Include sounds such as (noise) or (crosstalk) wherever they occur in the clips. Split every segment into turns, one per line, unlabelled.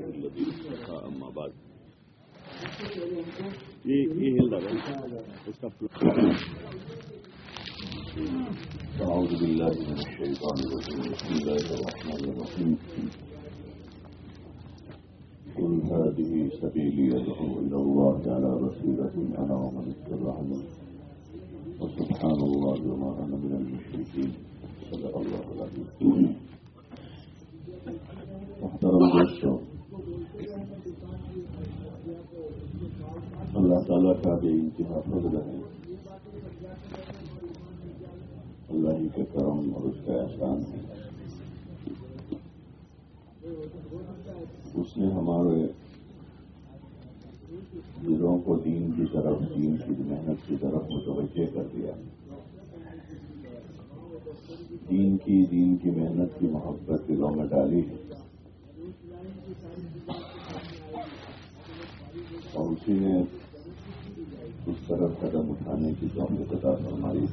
أما بعد اس کا أعوذ بالله من الشيطان الرجيم بسم الله الرحمن الرحيم قل هذه سبيلي أدعو إلى الله على بصيرة أنا ومن اتبعني وسبحان الله وما أنا من المشركين صدق الله العظيم محترم دوستوں اللہ تعالیٰ کا بے انتہا فضل ہے۔ اللہ ہی کے کرم اور اس کا احسان ہے۔ اس نے ہمارے دلوں کو دین کی طرف، دین کی محنت کی طرف متوجہ کر دیا۔ دین کی دین کی محنت کی محبت دلوں میں ڈالی۔ ہے اور اسی نے اس طرف قدم اٹھانے کی جو ہم عطا فرمائی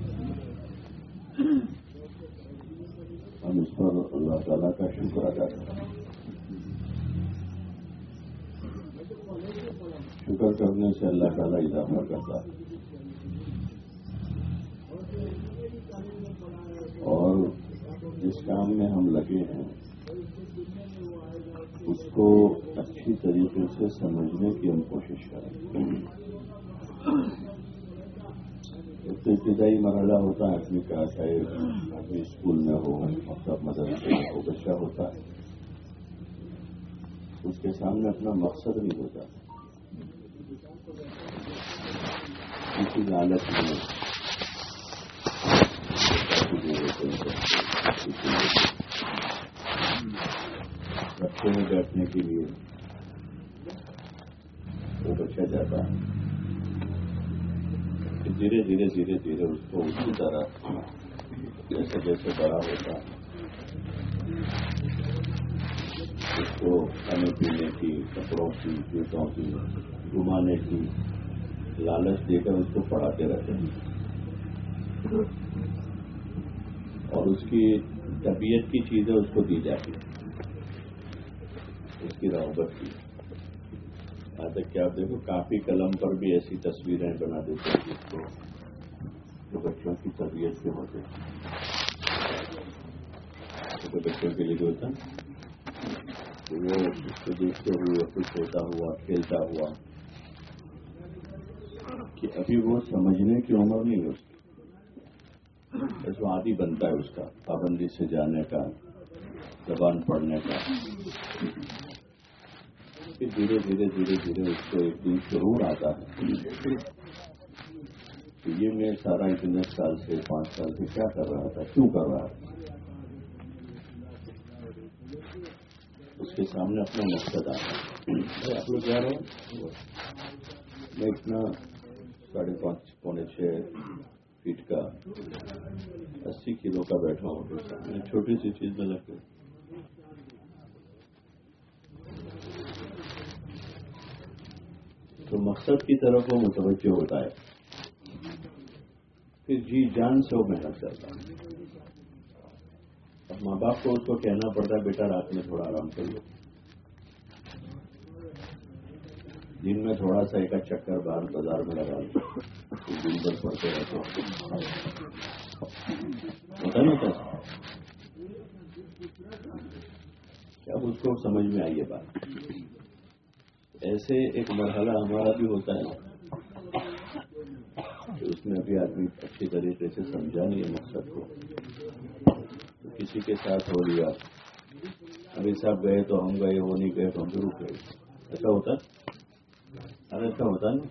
ہم اس پر اللہ تعالیٰ کا شکر ادا کریں شکر کرنے سے اللہ تعالیٰ اضافہ کرتا ہے۔ اور جس کام میں ہم لگے ہیں، اس کو اچھی طریقے سے سمجھنے کی ہم کوشش کریں۔ ابتدائی مرحلہ ہوتا ہے، آدمی کا چاہے آدمی اسکول میں ہو مطلب مدرسے میں ہو، بچہ ہوتا ہے۔ اس کے سامنے اپنا مقصد نہیں ہوتا کسی لالچ میں بچے میں بیٹھنے کے لیے وہ بچہ جاتا ہے۔ دھیرے دھیرے دھیرے دھیرے اس کو اسی طرح جیسے جیسے بڑا ہوتا اس کو کھانے پینے کی، کپڑوں کی، جوتوں کی، گھمانے کی لالچ دے کر اس کو پڑھاتے رہتے ہیں۔ اور اس کی طبیعت کی چیزیں اس کو دی جاتی ہیں۔ اس کی رغبت کی۔ یہاں تک کہ آپ دیکھو، کافی قلم پر بھی ایسی تصویریں بنا دیتے ہیں جس کو جو بچوں کی طبیعت سے ہوتے چھوٹے بچوں کے لیے جو ہوتا وہ اس کو دیکھتے ہوئے خوش ہوتا ہوا، کھیلتا ہوا، کہ ابھی وہ سمجھنے کی عمر نہیں ہے اس کی۔ بس وہ عادی بنتا ہے اس کا، پابندی سے جانے کا، زبان پڑھنے کا۔ پھر دھیرے دھیرے دھیرے دھیرے اس کو ایک دن ضرور آتا ہے۔ کہ یہ میں سارا اتنے سال سے پانچ سال سے کیا کر رہا تھا؟ کیوں کر رہا تھا؟ اس کے سامنے اپنا مقصد آتا آپ لوگ کیا رہے میں اتنا ساڑھے پانچ، پونے چھ فیٹ کا اسی کلو کا بیٹھا ہوں۔ چھوٹی سی چیز میں لگ تو مقصد کی طرف وہ متوجہ ہوتا ہے۔ پھر جی جان سے وہ محنت کرتا ہے۔ اب ماں باپ کو اس کو کہنا پڑتا ہے، بیٹا رات میں تھوڑا آرام کر لو۔ دن میں تھوڑا سا ایک اچھا چکر باہر بازار میں لگا لو۔ دن بھر پڑتے رہتے ہوتا نا کیسا اب اس کو سمجھ میں آئیے بات؟ ایسے ایک مرحلہ ہمارا بھی ہوتا ہے اس میں ابھی آدمی اچھی طریقے سے سمجھا نہیں ہے مقصد کو۔ تو کسی کے ساتھ ہو لیا ابھی صاحب گئے تو ہم گئے، وہ نہیں گئے تو ہم ضرور گئے۔ ایسا ہوتا ارے ایسا ہوتا نا؟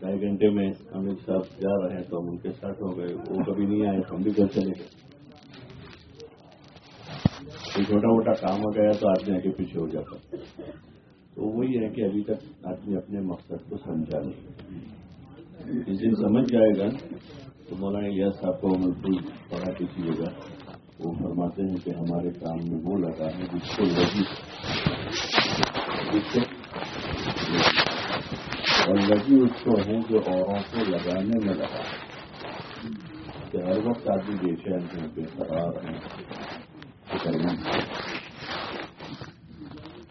ڈھائی گھنٹے میں امت صاحب جا رہے ہیں تو ہم ان کے ساتھ ہو گئے، وہ کبھی نہیں آئے تو ہم بھی گھر چلے گئے۔ کوئی چھوٹا موٹا کام ہو گیا تو آدمی آگے پیچھے ہو جاتا تو وہی ہے کہ ابھی تک آدمی اپنے مقصد کو سمجھا نہیں۔ جس دن سمجھ جائے گا تو مولانا یس صاحب کو بالکل پڑھا کیجیے گا۔ وہ فرماتے ہیں کہ ہمارے کام میں وہ لگا ہے جس کو لگی جس کو۔ اور لگی اس کو ہے جو اوروں کو لگانے میں لگا کہ ہر وقت آدمی بے چین ہیں بے قرار ہیں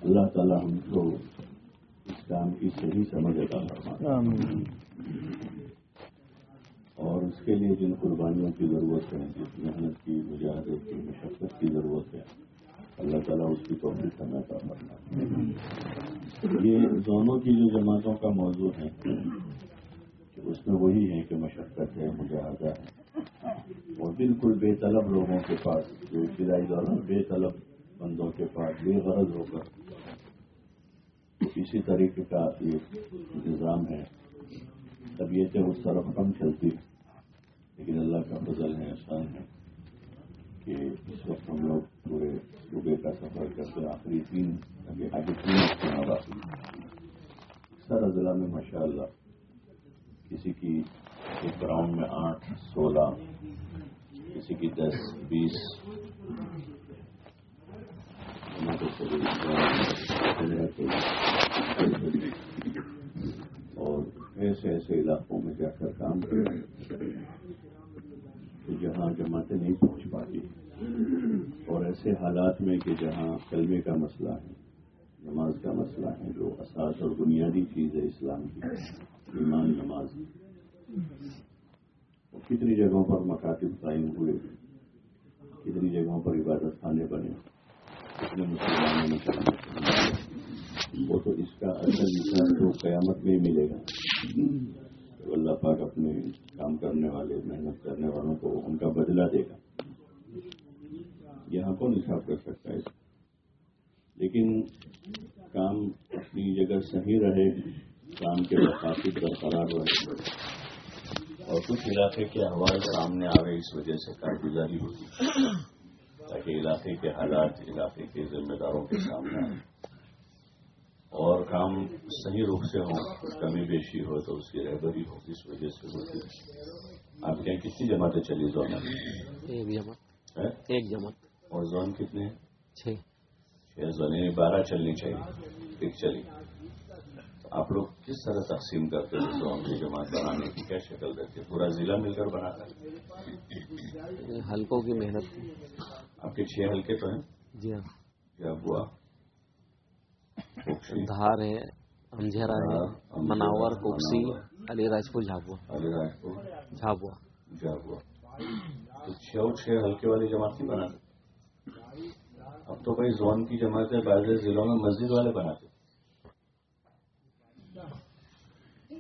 اللہ تعالیٰ ہم کو اس کام کی صحیح سمجھ عطا فرمائے۔ اور اس کے لیے جن قربانیوں کی ضرورت ہے، جس محنت کی، مجاہدت کی، مشقت کی ضرورت ہے، اللہ تعالیٰ اس کی توفیق ہمیں عطا فرمائے۔ یہ دونوں کی جو جماعتوں کا موضوع ہے، اس میں وہی ہے کہ مشقت ہے، مجاہدہ ہے۔ اور بالکل بے طلب لوگوں کے پاس، جو ابتدائی دوران بے طلب بندوں کے پاس، بے غرض ہو کر۔ اسی طریقے کا ایک انتظام ہے۔ طبیعتیں اس طرف کم چلتی لیکن اللہ کا فضل ہے، احسان ہے کہ اس وقت ہم لوگ پورے صوبے کا سفر کرتے آخری تین آگے تین باقی سارا ضلع میں ماشاء اللہ کسی کی ایک گراؤنڈ میں آٹھ، سولہ کسی کی دس، بیس۔ اور ایسے ایسے علاقوں میں جا کر کام کریں جہاں جماعتیں نہیں پہنچ پاتی۔ اور ایسے حالات میں کہ جہاں کلمے کا مسئلہ ہے، نماز کا مسئلہ ہے، جو اساس اور بنیادی چیز ہے اسلام کی، ایمان نماز۔ کتنی جگہوں پر مکاتب قائم ہوئے، کتنی جگہوں پر عبادت خانے بنے، کتنے مسلمانوں نے وہ تو اس کا اصل مثال تو قیامت میں ہی ملے گا۔ اللہ پاک اپنے کام کرنے والے، محنت کرنے والوں کو ان کا بدلہ دے گا۔ یہاں کون حساب کر سکتا ہے؟ لیکن کام اپنی جگہ صحیح رہے، کام کے مقاصد برقرار رہے۔ اور کچھ علاقے کے حوالے سامنے آ گئے اس وجہ سے کارگزاری ہوتی۔ تاکہ علاقے کے حالات علاقے کے ذمہ داروں کے سامنے آئے۔ اور کام صحیح روپ سے ہوں کمی بیشی ہو تو اس کی رہبری ہو اس وجہ سے ہوتی۔ ہے آپ کے کتنی جماعتیں چلی زون
ایک جماعت۔ ایک جماعت۔
اور زون کتنے ہیں
چھ۔
چھ زون یعنی بارہ چلنی چاہیے ایک چلی۔ آپ لوگ کس طرح تقسیم کرتے ہیں زون کی جماعت بنانے کی؟ کیا شکل ہے پورا ضلع مل کر بناتا ہے
ہلکوں کی محنت
آپ کے چھ ہلکے تو ہیں؟
جی ہاں۔
کیا ہوا؟
دھار ہے امجھرا ہے مناور کوکسی علی راجپور جھاپوا
علی راجپور
جھاپوا
جھاپوا تو چھ اور چھ ہلکے والی جماعت نہیں بناتے؟ اب تو بھائی زون کی جماعتیں بعض ضلعوں میں مسجد والے بناتے۔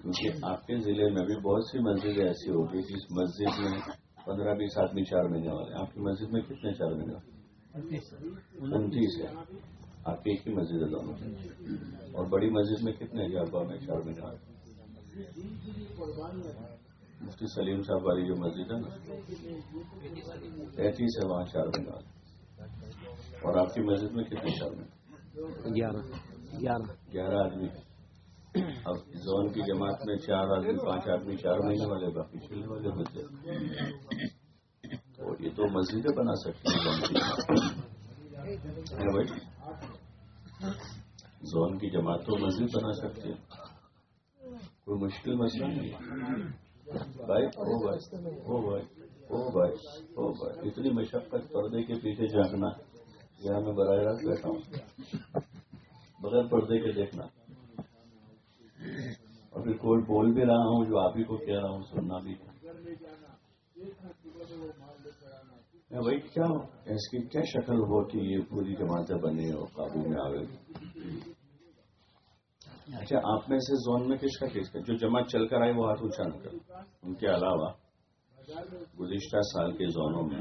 کیونکہ آپ کے ضلع میں بھی بہت سی مسجدیں ایسی ہوگی جس مسجد میں پندرہ بیس آدمی چار مہینے والے آپ کی مسجد میں کتنے چار مہینے انتیس ہے۔ آپ کی ایک ہی مسجد ہے دونوں۔ اور بڑی مسجد میں کتنے جابا میں چار مہینے والے مفتی سلیم صاحب والی جو مسجد ہے نا تینتیس ہے وہاں چار مہینے والے اور آپ کی مسجد میں کتنے چار مہینے
گیارہ گیارہ۔
گیارہ آدمی۔ اب زون کی جماعت میں چار آدمی، پانچ آدمی، چار مہینے والے، باقی چلنے والے بچے۔ تو یہ تو مسجدیں بنا سکتے ہیں زون کی۔ بھائی؟ زون کی جماعت تو مسجد بنا سکتے ہیں کوئی مشکل مسئلہ نہیں۔ بھائی، او بھائی او بھائی او بھائی او بھائی۔ اتنی مشقت پردے کے پیچھے جھانکنا، یہاں میں براہ راست بیٹھا ہوں۔ بغیر پردے کے دیکھنا۔ اور پھر کوئی بول بھی رہا ہوں، جو آپ ہی کو کہہ رہا ہوں، سننا بھی۔ میں بھائی کیا اس کی کیا شکل ہو کہ یہ پوری جماعتیں بنی اور قابو میں آ گئی اچھا آپ میں سے زون میں کس کا کس کا جو جماعت چل کر آئی، وہ ہاتھ اونچا نہ کر۔ ان کے علاوہ گزشتہ سال کے زونوں میں۔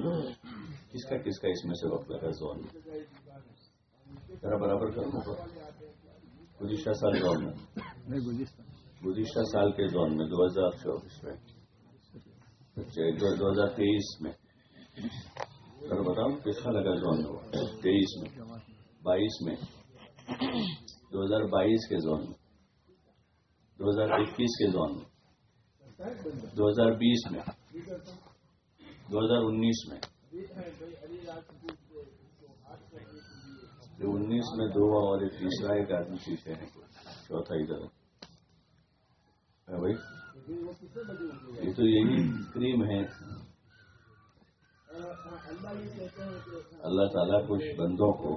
کس کا کس کا اس میں سے وقت لگا زون؟ میں ذرا برابر کرنا گزشتہ سال زون میں۔ گزشتہ۔ سال کے زون میں دو ہزار چوبیس میں۔ دو ہزار تیئیس میں۔ ذرا بتاؤ کس کا لگا زون میں تیئیس میں۔ بائیس میں۔ دو ہزار بائیس کے زون میں۔ دو ہزار اکیس کے زون میں۔ دو ہزار بیس میں۔ دو ہزار انیس میں۔ انیس میں دو اور ایک تیسرا ایک آدمی پیچھے ہے چوتھا ادھر ہاں بھائی؟ یہ تو یہی کریم ہے۔ اللہ تعالیٰ کچھ بندوں کو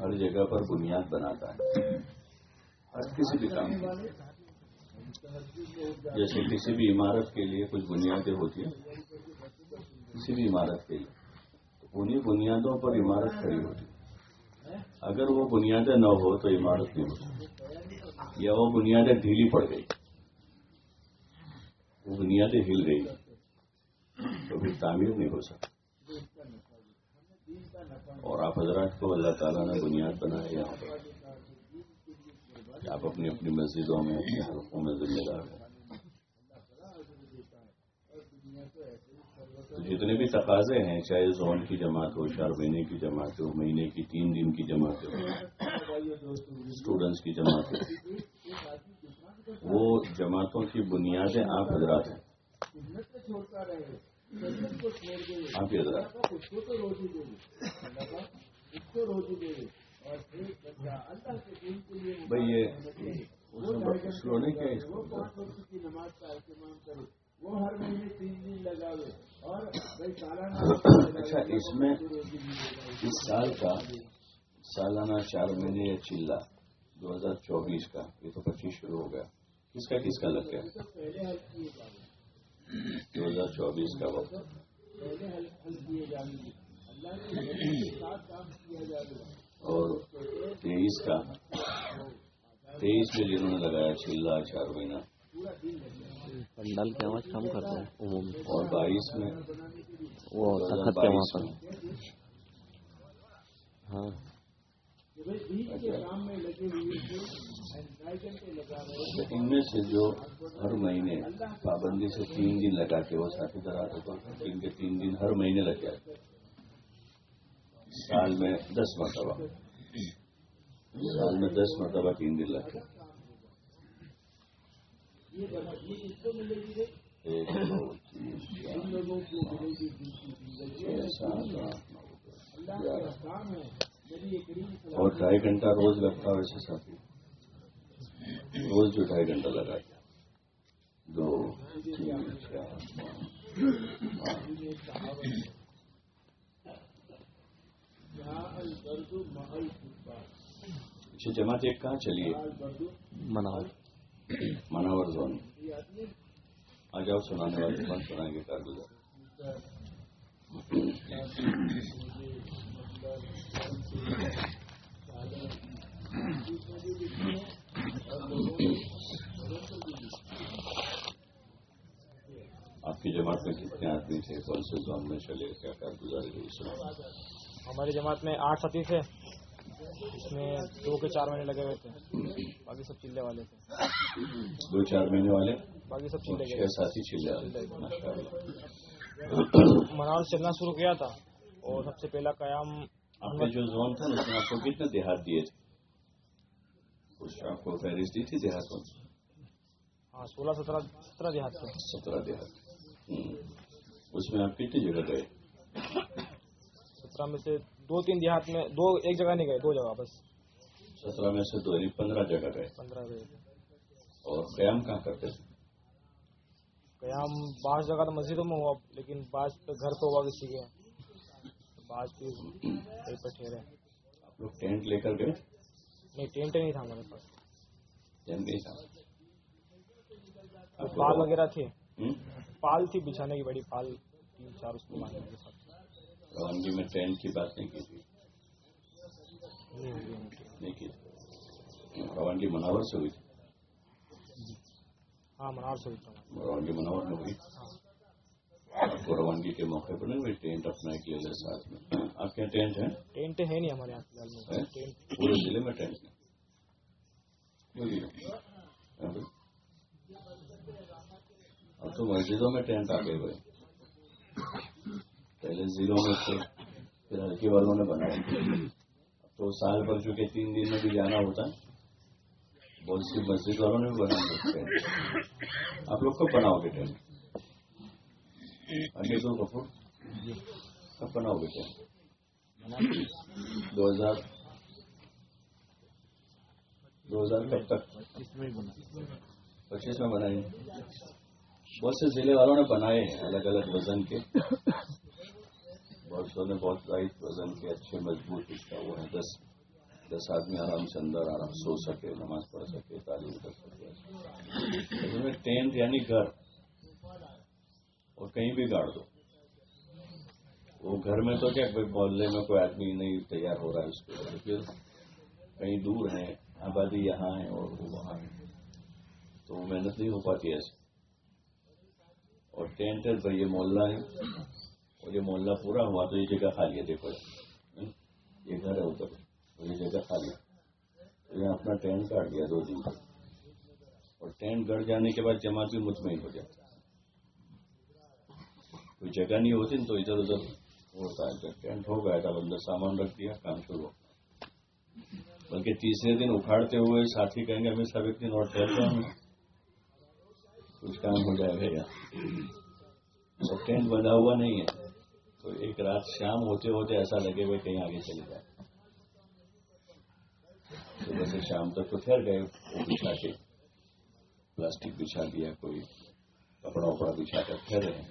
ہر جگہ پر بنیاد بناتا ہے۔ ہر کسی بھی کام کی جیسے کسی بھی عمارت کے لیے کچھ بنیادیں ہوتی ہیں، کسی بھی عمارت کے لیے۔ انہیں بنیادوں پر عمارت کھڑی ہوتی ہے۔ اگر وہ بنیادیں نہ ہو تو عمارت نہیں ہو سکتی یا وہ بنیادیں ڈھیلی پڑ گئی۔ وہ بنیادیں ہل گئی۔ تو پھر تعمیر نہیں ہو سکتی۔ اور آپ حضرات کو اللہ تعالیٰ نے بنیاد بنایا یہاں پر آپ اپنی اپنی مسجدوں میں اپنے حلقوں میں ذمہ دار ہیں۔ تو جتنے بھی تقاضے ہیں، چاہے زون کی جماعت ہو چار مہینے کی جماعت ہو، مہینے کی تین دن کی جماعت ہو اسٹوڈنٹس کی جماعت ہو، وہ جماعتوں کی بنیادیں آپ حضرات ہیں۔ آپ ہی حضرات بھائی، یہ سلو نہیں
وہ ہر مہینے تین دن لگاوے اور (coughs)
اچھا اس میں اس سال کا سالانہ چار مہینے یا چلا دو ہزار چوبیس کا یہ تو پچیس شروع ہو گیا۔ کس کا کس کا لگ گیا؟ دو ہزار چوبیس کا وقت۔ اور تیئیس کا۔ تیئیس میں جنہوں نے لگایا چلا چار مہینہ۔
پنڈل کی آواز کم کرتا ہیں
اور بارش میں۔
وہ تخت کے وہاں پر۔
ہاں۔ ان میں سے جو ہر مہینے پابندی سے تین دن لگا کے وہ ساتھی طرح ان کے تین دن ہر مہینے لگ جاتے سال میں دس مرتبہ۔ سال میں دس مرتبہ تین دن لگ جاتے
یہ اس کو ملے گی لوگوں کو ملے گی
اور ڈھائی گھنٹہ روز لگتا ہے ویسے ساتھی روز جو ڈھائی گھنٹہ لگا دو اچھا جماعت ایک کہاں چلیے
منال۔
مناور زون آ جاؤ سنانے والے کون سنائیں گے کارگزار آپ کی جماعت میں کتنے آدمی تھے کون سے زون میں چلے کیا کارگزاری ہوئی
ہماری جماعت میں آٹھ ساتھی تھے۔ اس میں دو کے چار مہینے لگے ہوئے تھے۔ باقی سب چلے والے تھے۔
دو چار مہینے والے؟
باقی سب چلے گئے۔
ساتھی چلے
چلنا شروع کیا تھا اور سب سے پہلا قیام
آپ کا جو زون تھا اس میں آپ کو کتنے دیہات دیے تھے؟ اس میں آپ کو فہرست دی تھی دیہاتوں؟
ہاں سولہ سترہ سترہ دیہات تھے۔
سترہ دیہات۔ اس میں آپ کتنی جگہ گئے؟
سترہ میں سے دو تین دیہات میں دو ایک جگہ نہیں گئے دو جگہ بس۔
سترہ میں سے دو پندرہ جگہ گئے۔
پندرہ گئے
اور قیام کہاں کرتے تھے
قیام بعض جگہ تو مسجدوں میں ہوا لیکن بعض پہ گھر پہ ہوا کسی کے۔ بعض پہ کہیں پہ ٹھہرے۔
آپ لوگ ٹینٹ لے کر گئے؟
نہیں ٹینٹ نہیں تھا ہمارے پاس۔
ٹینٹ نہیں تھا۔
پال وغیرہ تھے؟ پال تھی بچھانے کی بڑی پال تین چار اس کو ساتھ
روانگی میں ٹینٹ کی بات نہیں کی تھی۔
نہیں ہوئی کی۔
روانگی مناور سے ہوئی تھی۔
ہاں منار سے ہوں
روانگی مناور میں ہوئی۔ کو روانگی کے موقع پر نہیں ہوئی ٹینٹ اپنا لے لے ساتھ میں۔ آپ کے ٹینٹ ہے
ٹینٹ ہے نہیں ہمارے یہاں
پورے ضلع میں ٹینٹ نہیں ہے؟ ہاں بھائی؟ اب تو مسجدوں میں ٹینٹ آ گئے ہوئے۔ پہلے ضلعوں میں تھے، پھر ہلکی والوں نے بنائے اب تو سال بھر چکے تین دن میں بھی جانا ہوتا ہے بہت سی مسجد والوں نے بھی بنائے ٹینٹ آپ لوگ کب بناؤ گے ٹینٹ؟ آگے دو کپور کب بناؤ گے ٹینٹ؟ دو ہزار۔ دو ہزار کب تک؟ پچیس میں بنائے بہت سے ضلع والوں نے بنائے ہیں، الگ الگ وزن کے۔ بہت نے بہت لائٹ وزن کے اچھے مضبوط اس کا وہ ہے۔ دس دس آدمی آرام سے اندر آرام سو سکے، نماز پڑھ سکے، تعلیم کر سکے۔ ٹینٹ یعنی گھر۔ اور کہیں بھی گاڑ دو۔ وہ گھر میں تو کیا محلے میں کوئی آدمی نہیں تیار ہو رہا ہے اس کے لیے کہیں دور ہیں، آبادی یہاں ہے اور وہ وہاں ہے۔ تو وہ محنت نہیں ہو پاتی ایسے اور ٹینٹ ہے بھائی یہ محلہ ہے۔ اور یہ محلہ پورا ہوا تو یہ جگہ خالی ہے، دیکھو۔ ہاں؟ یہ گھر ہے ادھر اور یہ جگہ خالی ہے۔ یہاں اپنا ٹینٹ کاٹ گیا دو دن کا۔ اور ٹینٹ گڑ جانے کے بعد جماعت بھی مطمئن ہو جاتی۔ کوئی جگہ نہیں ہوتی نا تو ادھر ادھر ہوتا ہے۔ جب ٹینٹ ہو گیا تھا، بندہ سامان رکھ دیا، کام شروع۔ بلکہ تیسرے دن اکھاڑتے ہوئے ساتھی کہیں گے ہمیں سب ایک دن اور ٹھہرتا ہوں کچھ کام ہو جائے گا یا۔ ٹینٹ بنا ہوا نہیں ہے۔ تو ایک رات شام ہوتے ہوتے ایسا لگے ہوئے کہیں آگے چلے جائے۔ تو سے شام تک تو ٹھہر گئے بچھا کے۔ پلاسٹک بچھا دیا، کوئی کپڑا وپڑا بچھا کر پھر رہے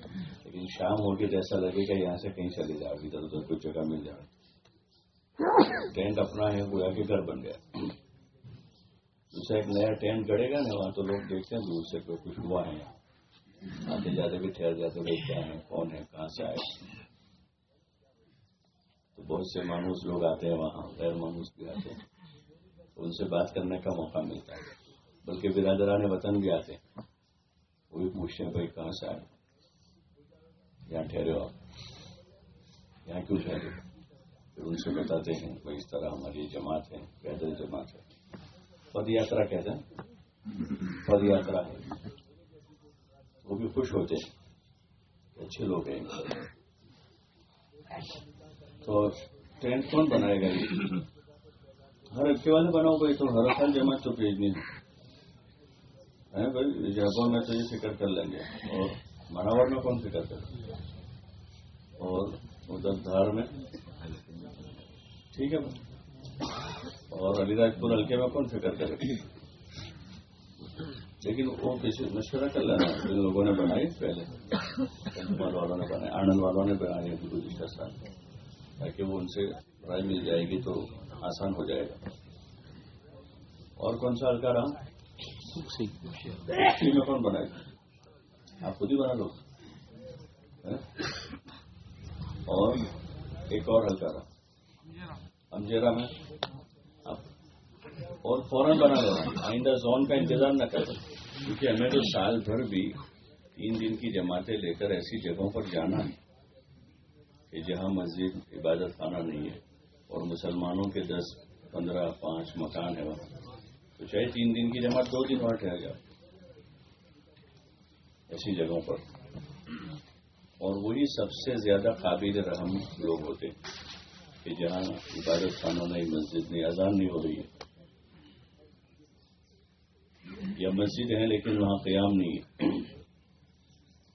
لیکن شام ہو کے جیسا لگے گا یہاں سے کہیں چلے جاؤ ادھر ادھر کوئی جگہ مل جائے۔ ٹینٹ اپنا ہے، گویا کے گھر بن گیا۔ دوسرا ایک نیا ٹینٹ گڑے گا نا، وہاں تو لوگ دیکھتے ہیں دور سے کوئی کچھ ہوا ہے۔ آتے جاتے بھی ٹھہر جاتے ہوئے، کیا ہے، کون ہے، کہاں سے آئے۔ تو بہت سے مانوس لوگ آتے ہیں وہاں، غیر مانوس بھی آتے ہیں۔ ان سے بات کرنے کا موقع ملتا ہے۔ بلکہ برادران وطن بھی آتے ہیں۔ وہ بھی پوچھتے ہیں، بھائی کہاں سے آئے یہاں ٹھہرے ہو آپ؟ یہاں کیوں ٹھہرے پھر ان سے بتاتے ہیں، بھائی اس طرح ہماری جماعت ہے، پیدل جماعت ہے۔ پد یاترا کہتے ہیں۔ پد یاترا ہے۔ وہ بھی خوش ہوتے ہیں۔ اچھے لوگ ہیں۔ تو ٹینٹ کون بنائے گا ہر ہفتے والے بناؤ بھائی تو ہر سال جمع تو بھیجنی ہے۔ بھائی جہاں میں تو یہ فکر کر لیں گے۔ اور مناور میں کون فکر کر گے اور ادھر دھار میں۔ ٹھیک ہے بھائی۔ اور علی راج پور ہلکے میں کون فکر کرے؟ لیکن وہ کسی مشورہ کر لینا جن لوگوں نے بنائی پہلے۔ (coughs) والوں نے بنائے آنند والوں نے بنائی گزشتہ جی سال تاکہ وہ ان سے رائے مل جائے گی تو آسان ہو جائے گا۔ اور کون سا ہلکا رہا میں کون بنائے گا؟ آپ خود ہی بنا لو۔ ہاں؟ اور ایک اور ہلکا رہا امجیرا میں۔ اور فوراً بنا لو۔ آئندہ زون کا انتظار نہ کر کیونکہ ہمیں تو سال بھر بھی تین دن کی جماعتیں لے کر ایسی جگہوں پر جانا ہے۔ کہ جہاں مسجد عبادت خانہ نہیں ہے اور مسلمانوں کے دس، پندرہ، پانچ مکان ہے وہاں۔ تو چاہے تین دن کی جماعت، دو دن وہاں ٹھہر جائے ایسی جگہوں پر۔ اور وہی سب سے زیادہ قابل رحم لوگ ہوتے کہ جہاں عبادت خانہ نہیں، مسجد نہیں، اذان نہیں ہو رہی ہے۔ یا مسجد ہے لیکن وہاں قیام نہیں ہے۔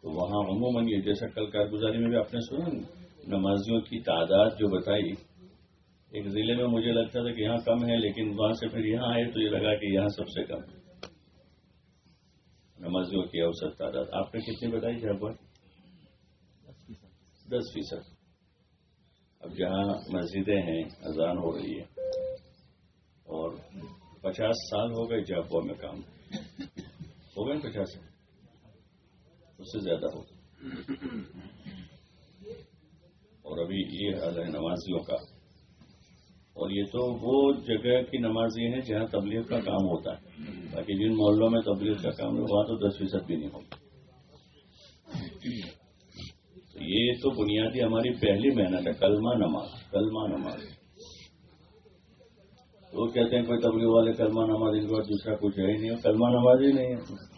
تو وہاں عموماً یہ جیسا کل کارگزاری میں بھی آپ نے سنا نہیں نمازیوں کی تعداد جو بتائی، ایک ضلع میں مجھے لگتا تھا کہ یہاں کم ہے، لیکن وہاں سے پھر یہاں آئے تو یہ لگا کہ یہاں سب سے کم ہے۔ نمازیوں کی اوسط تعداد۔ آپ نے کتنی بتائی جہاں پر دس فیصد۔ اب جہاں مسجدیں ہیں، اذان ہو رہی ہے۔ اور پچاس سال ہو گئے جاپوا میں کام۔ ہو گئے پچاس سال؟ اس سے زیادہ ہو گئے۔ اور ابھی یہ حال ہے نمازیوں کا۔ اور یہ تو وہ جگہ کی نمازی ہیں جہاں تبلیغ کا کام ہوتا ہے۔ باقی جن محلوں میں تبلیغ کا کام ہوا تو دس فیصد بھی نہیں ہوگا یہ تو بنیادی ہماری پہلی محنت ہے، کلمہ نماز کلمہ نماز۔ وہ کہتے ہیں کوئی تبلیغ والے کلمہ نماز ان کے بعد دوسرا کچھ ہے ہی نہیں، کلمہ نماز ہی نہیں ہے۔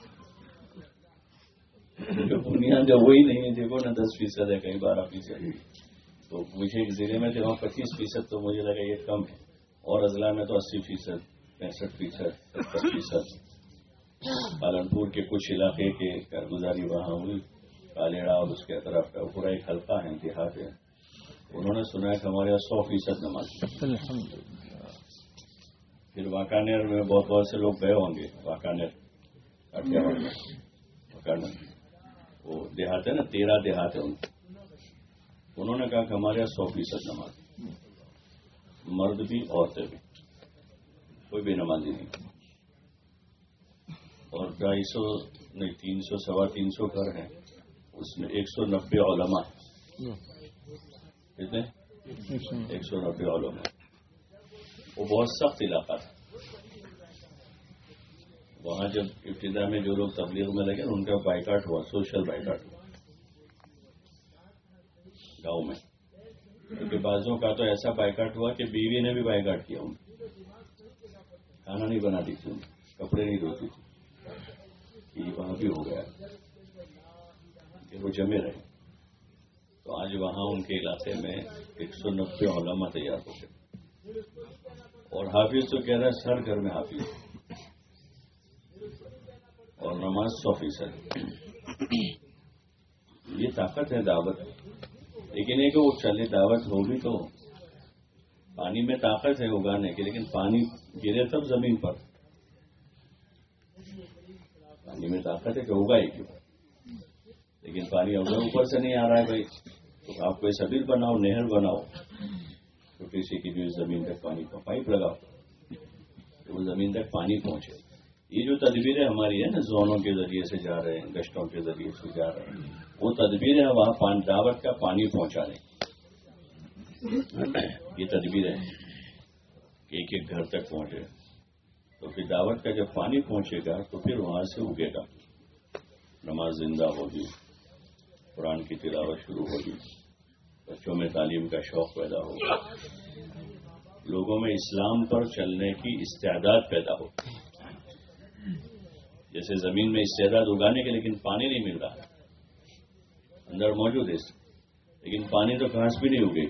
بنیاد جب وہی نہیں ہے۔ دیکھو نا، دس فیصد ہے کہیں بارہ فیصد تو مجھے ضلع میں جو پچیس فیصد تو مجھے لگا یہ کم ہے۔ اور اضلاع میں تو اسی فیصد، پینسٹھ فیصد ستر فیصد۔ پالنپور کے کچھ علاقے کے کارگزاری وہاں ہوئی کالیڑا اور اس کے اطراف کا پورا ایک حلقہ ہے دیہات ہے۔ انہوں نے سنا ہے کہ ہمارے یہاں سو فیصد نماز۔ پھر واکانیر میں بہت بہت سے لوگ گئے ہوں گے واکانیر واکانیر وہ دیہات ہے نا، تیرہ دیہات ہے ان کے۔ انہوں نے کہا کہ ہمارے یہاں سو فیصد نماز مرد بھی، عورتیں بھی۔ کوئی بھی نمازی نہیں۔ اور ڈھائی سو، نہیں، تین سو، سوا تین سو گھر ہیں۔ اس میں ایک سو نبے علما کتنے؟ ایک سو نبے علما وہ بہت سخت علاقہ تھا۔ وہاں جب ابتدا میں جو لوگ تبلیغ میں لگے، ان کا بائیکاٹ ہوا، سوشل بائیکاٹ۔ ہوا گاؤں میں۔ کیونکہ بعضوں کا تو ایسا بائیکاٹ ہوا کہ بیوی نے بھی بائیکاٹ کیا۔ ان کھانا نہیں بناتی تھی۔ کپڑے نہیں دھوتی تھی۔ کہ وہاں بھی ہو گیا۔ کہ وہ جمے رہے۔ تو آج وہاں ان کے علاقے میں ایک سو نبے علامہ تیار ہو گئے۔ اور حافظ تو کہہ رہا ہے، سر گھر میں حافظ۔ اور نماز سو فیصد۔ یہ طاقت ہے دعوت۔ لیکن یہ کہ وہ چلے دعوت ہوگی تو پانی میں طاقت ہے اگانے کی، لیکن پانی گرے تب زمین پر۔ پانی میں طاقت ہے کہ اگائے کیوں؟ لیکن پانی اگر اوپر سے نہیں آ رہا ہے بھائی، تو آپ کوئی سبیر بناؤ، نہر بناؤ چھوٹی سی کی جو زمین تک پانی کا پائپ لگاؤ تو وہ زمین تک پانی پہنچے۔ یہ جو تدبیریں ہماری ہیں نا، زونوں کے ذریعے سے جا رہے ہیں، گشتوں کے ذریعے سے جا رہے ہیں وہ تدبیر ہے، وہاں دعوت کا پانی پہنچانے یہ تدبیر ہے کہ ایک ایک گھر تک پہنچے۔ تو پھر دعوت کا جب پانی پہنچے گا، تو پھر وہاں سے اگے گا۔ نماز زندہ ہوگی، قرآن کی تلاوت شروع ہوگی۔ بچوں میں تعلیم کا شوق پیدا ہوگا۔ لوگوں میں اسلام پر چلنے کی استعداد پیدا ہوگی۔ جیسے زمین میں استعداد اگانے کے لیکن پانی نہیں مل رہا۔ اندر موجود ہے۔ لیکن پانی تو گھاس بھی نہیں اگے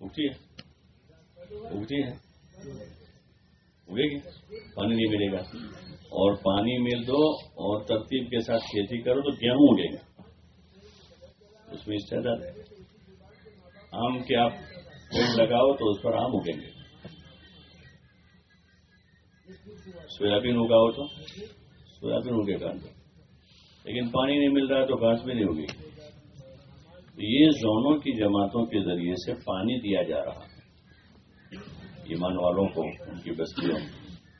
اگتی ہے۔ اگتی ہے۔ اگے گی۔ پانی نہیں ملے گا۔ اور پانی مل دو اور ترتیب کے ساتھ کھیتی کرو تو گیہوں اگے گا۔ اس میں استعداد ہے۔ آم کے آپ پیڑ لگاؤ تو اس پر آم اگیں گے۔ سویابین اگاؤ تو۔ سویابین اگے گا۔ لیکن پانی نہیں مل رہا تو گھاس بھی نہیں ہوگی۔ یہ زونوں کی جماعتوں کے ذریعے سے پانی دیا جا رہا ایمان والوں کو ان کی بستیوں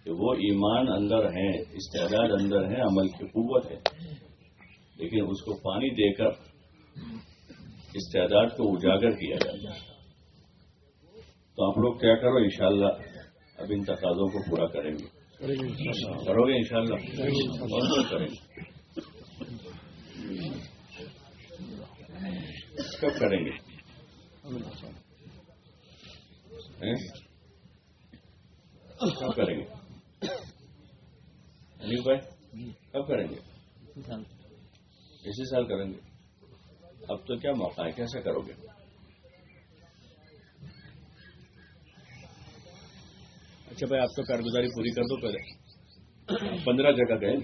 کہ وہ ایمان اندر ہیں استعداد اندر ہیں عمل کی قوت ہے۔ لیکن اس کو پانی دے کر استعداد کو اجاگر کیا جاتا ہے تو آپ لوگ کیا کرو انشاءاللہ اب ان تقاضوں کو پورا کریں گے۔ کرو گے انشاءاللہ۔ کریں گے۔ کب کریں گے۔ کب کریں گے۔ انیل بھائی، کب کریں گے؟ اسی سال کریں گے۔ اب تو کیا موقع ہے؟ کیسے کرو گے؟ اچھا بھائی، آپ تو کارگزاری پوری کر دو پہلے۔ پندرہ جگہ گئے۔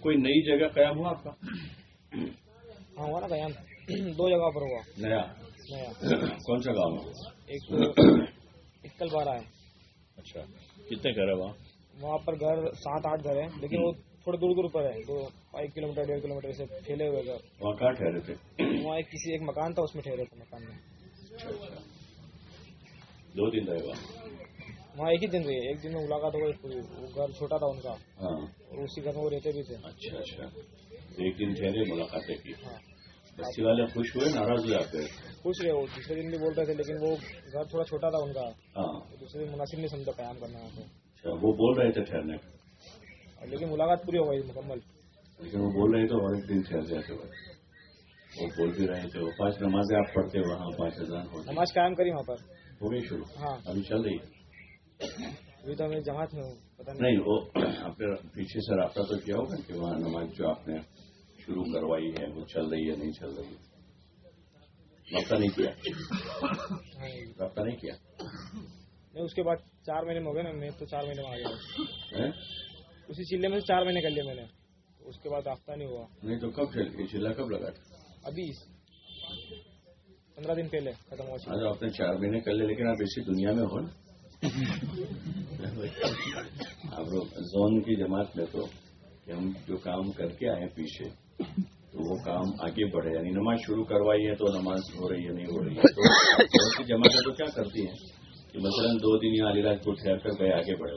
کوئی نئی جگہ قیام ہوا آپ کا؟
ہاں ہوا نا قیام (clears throat) دو جگہ پر ہوا۔
نیا۔
نیا۔
کون سا گاؤں؟
ایک اکل بارہ ہے۔
اچھا۔ کتنے گھر ہے وہاں؟
وہاں پر گھر سات آٹھ گھر ہیں لیکن وہ تھوڑے دور دور پر ہے دو ایک کلو میٹر ڈیڑھ کلو میٹر سے پھیلے ہوئے گھر۔
وہاں کہاں ٹھہرے تھے؟
وہاں ایک کسی ایک مکان تھا اس میں ٹھہرے تھے مکان میں۔
اچھا۔ دو دن رہے وہاں؟
وہاں ایک ہی دن رہی ایک دن میں ملاقات ہو گئی پوری وہ گھر چھوٹا تھا ان کا۔
ہاں۔
اور اسی گھر میں وہ رہتے بھی تھے۔
اچھا اچھا۔ ایک دن ٹھہرے ملاقاتیں کی۔
ہاں۔
بستی والے خوش ہوئے ناراض ہوئے آپ
خوش رہے وہ دوسرے دن بھی بول رہے تھے لیکن وہ گھر تھوڑا چھوٹا تھا ان کا۔
ہاں۔
دوسرے دن مناسب نہیں سمجھا قیام کرنا
اچھا وہ بول رہے تھے ٹھہرنے۔
لیکن ملاقات پوری ہو گئی مکمل۔
لیکن وہ بول رہے تھے اور ایک دن ٹھہر جاتے ہوئے وہ بول بھی رہے تھے وہ پانچ نمازیں آپ پڑھتے وہاں پانچ ہزار
نماز قائم کری وہاں پر۔
ہو گئی شروع۔
ہاں۔
ابھی چل رہی۔ ہے
ابھی تو ہمیں جماعت میں ہوں نہیں۔
نہیں وہ آپ نے پیچھے سے رابطہ تو کیا ہوگا کہ وہاں نماز جو آپ نے شروع کروائی ہے وہ چل رہی ہے نہیں چل رہی ہے؟ رابطہ نہیں کیا؟
ہاں
رابطہ نہیں کیا؟
نہیں اس کے بعد چار مہینے میں ہو گئے نا میں تو چار مہینے میں آ گیا؟ اسی چلے میں سے چار مہینے کر لیے میں نے۔ اس کے بعد ہفتہ نہیں ہوا۔
نہیں تو کب چل گئی؟ چلا کب لگا تھا؟
ابھی۔ پندرہ دن پہلے ختم ہوا چلا۔
آج آپ نے چار مہینے کر لے لیکن آپ اسی دنیا میں ہو نا۔ (laughs) آپ زون کی جماعت میں تو کہ ہم جو کام کر کے آئے پیچھے تو وہ کام آگے بڑھے یعنی نماز شروع کروائی ہے تو نماز ہو رہی ہے، نہیں ہو رہی ہے۔ تو جماعتیں تو کیا کرتی ہیں؟ کہ مثلا دو دن یہاں علی راج پور ٹھہر کر گئے، آگے بڑھے۔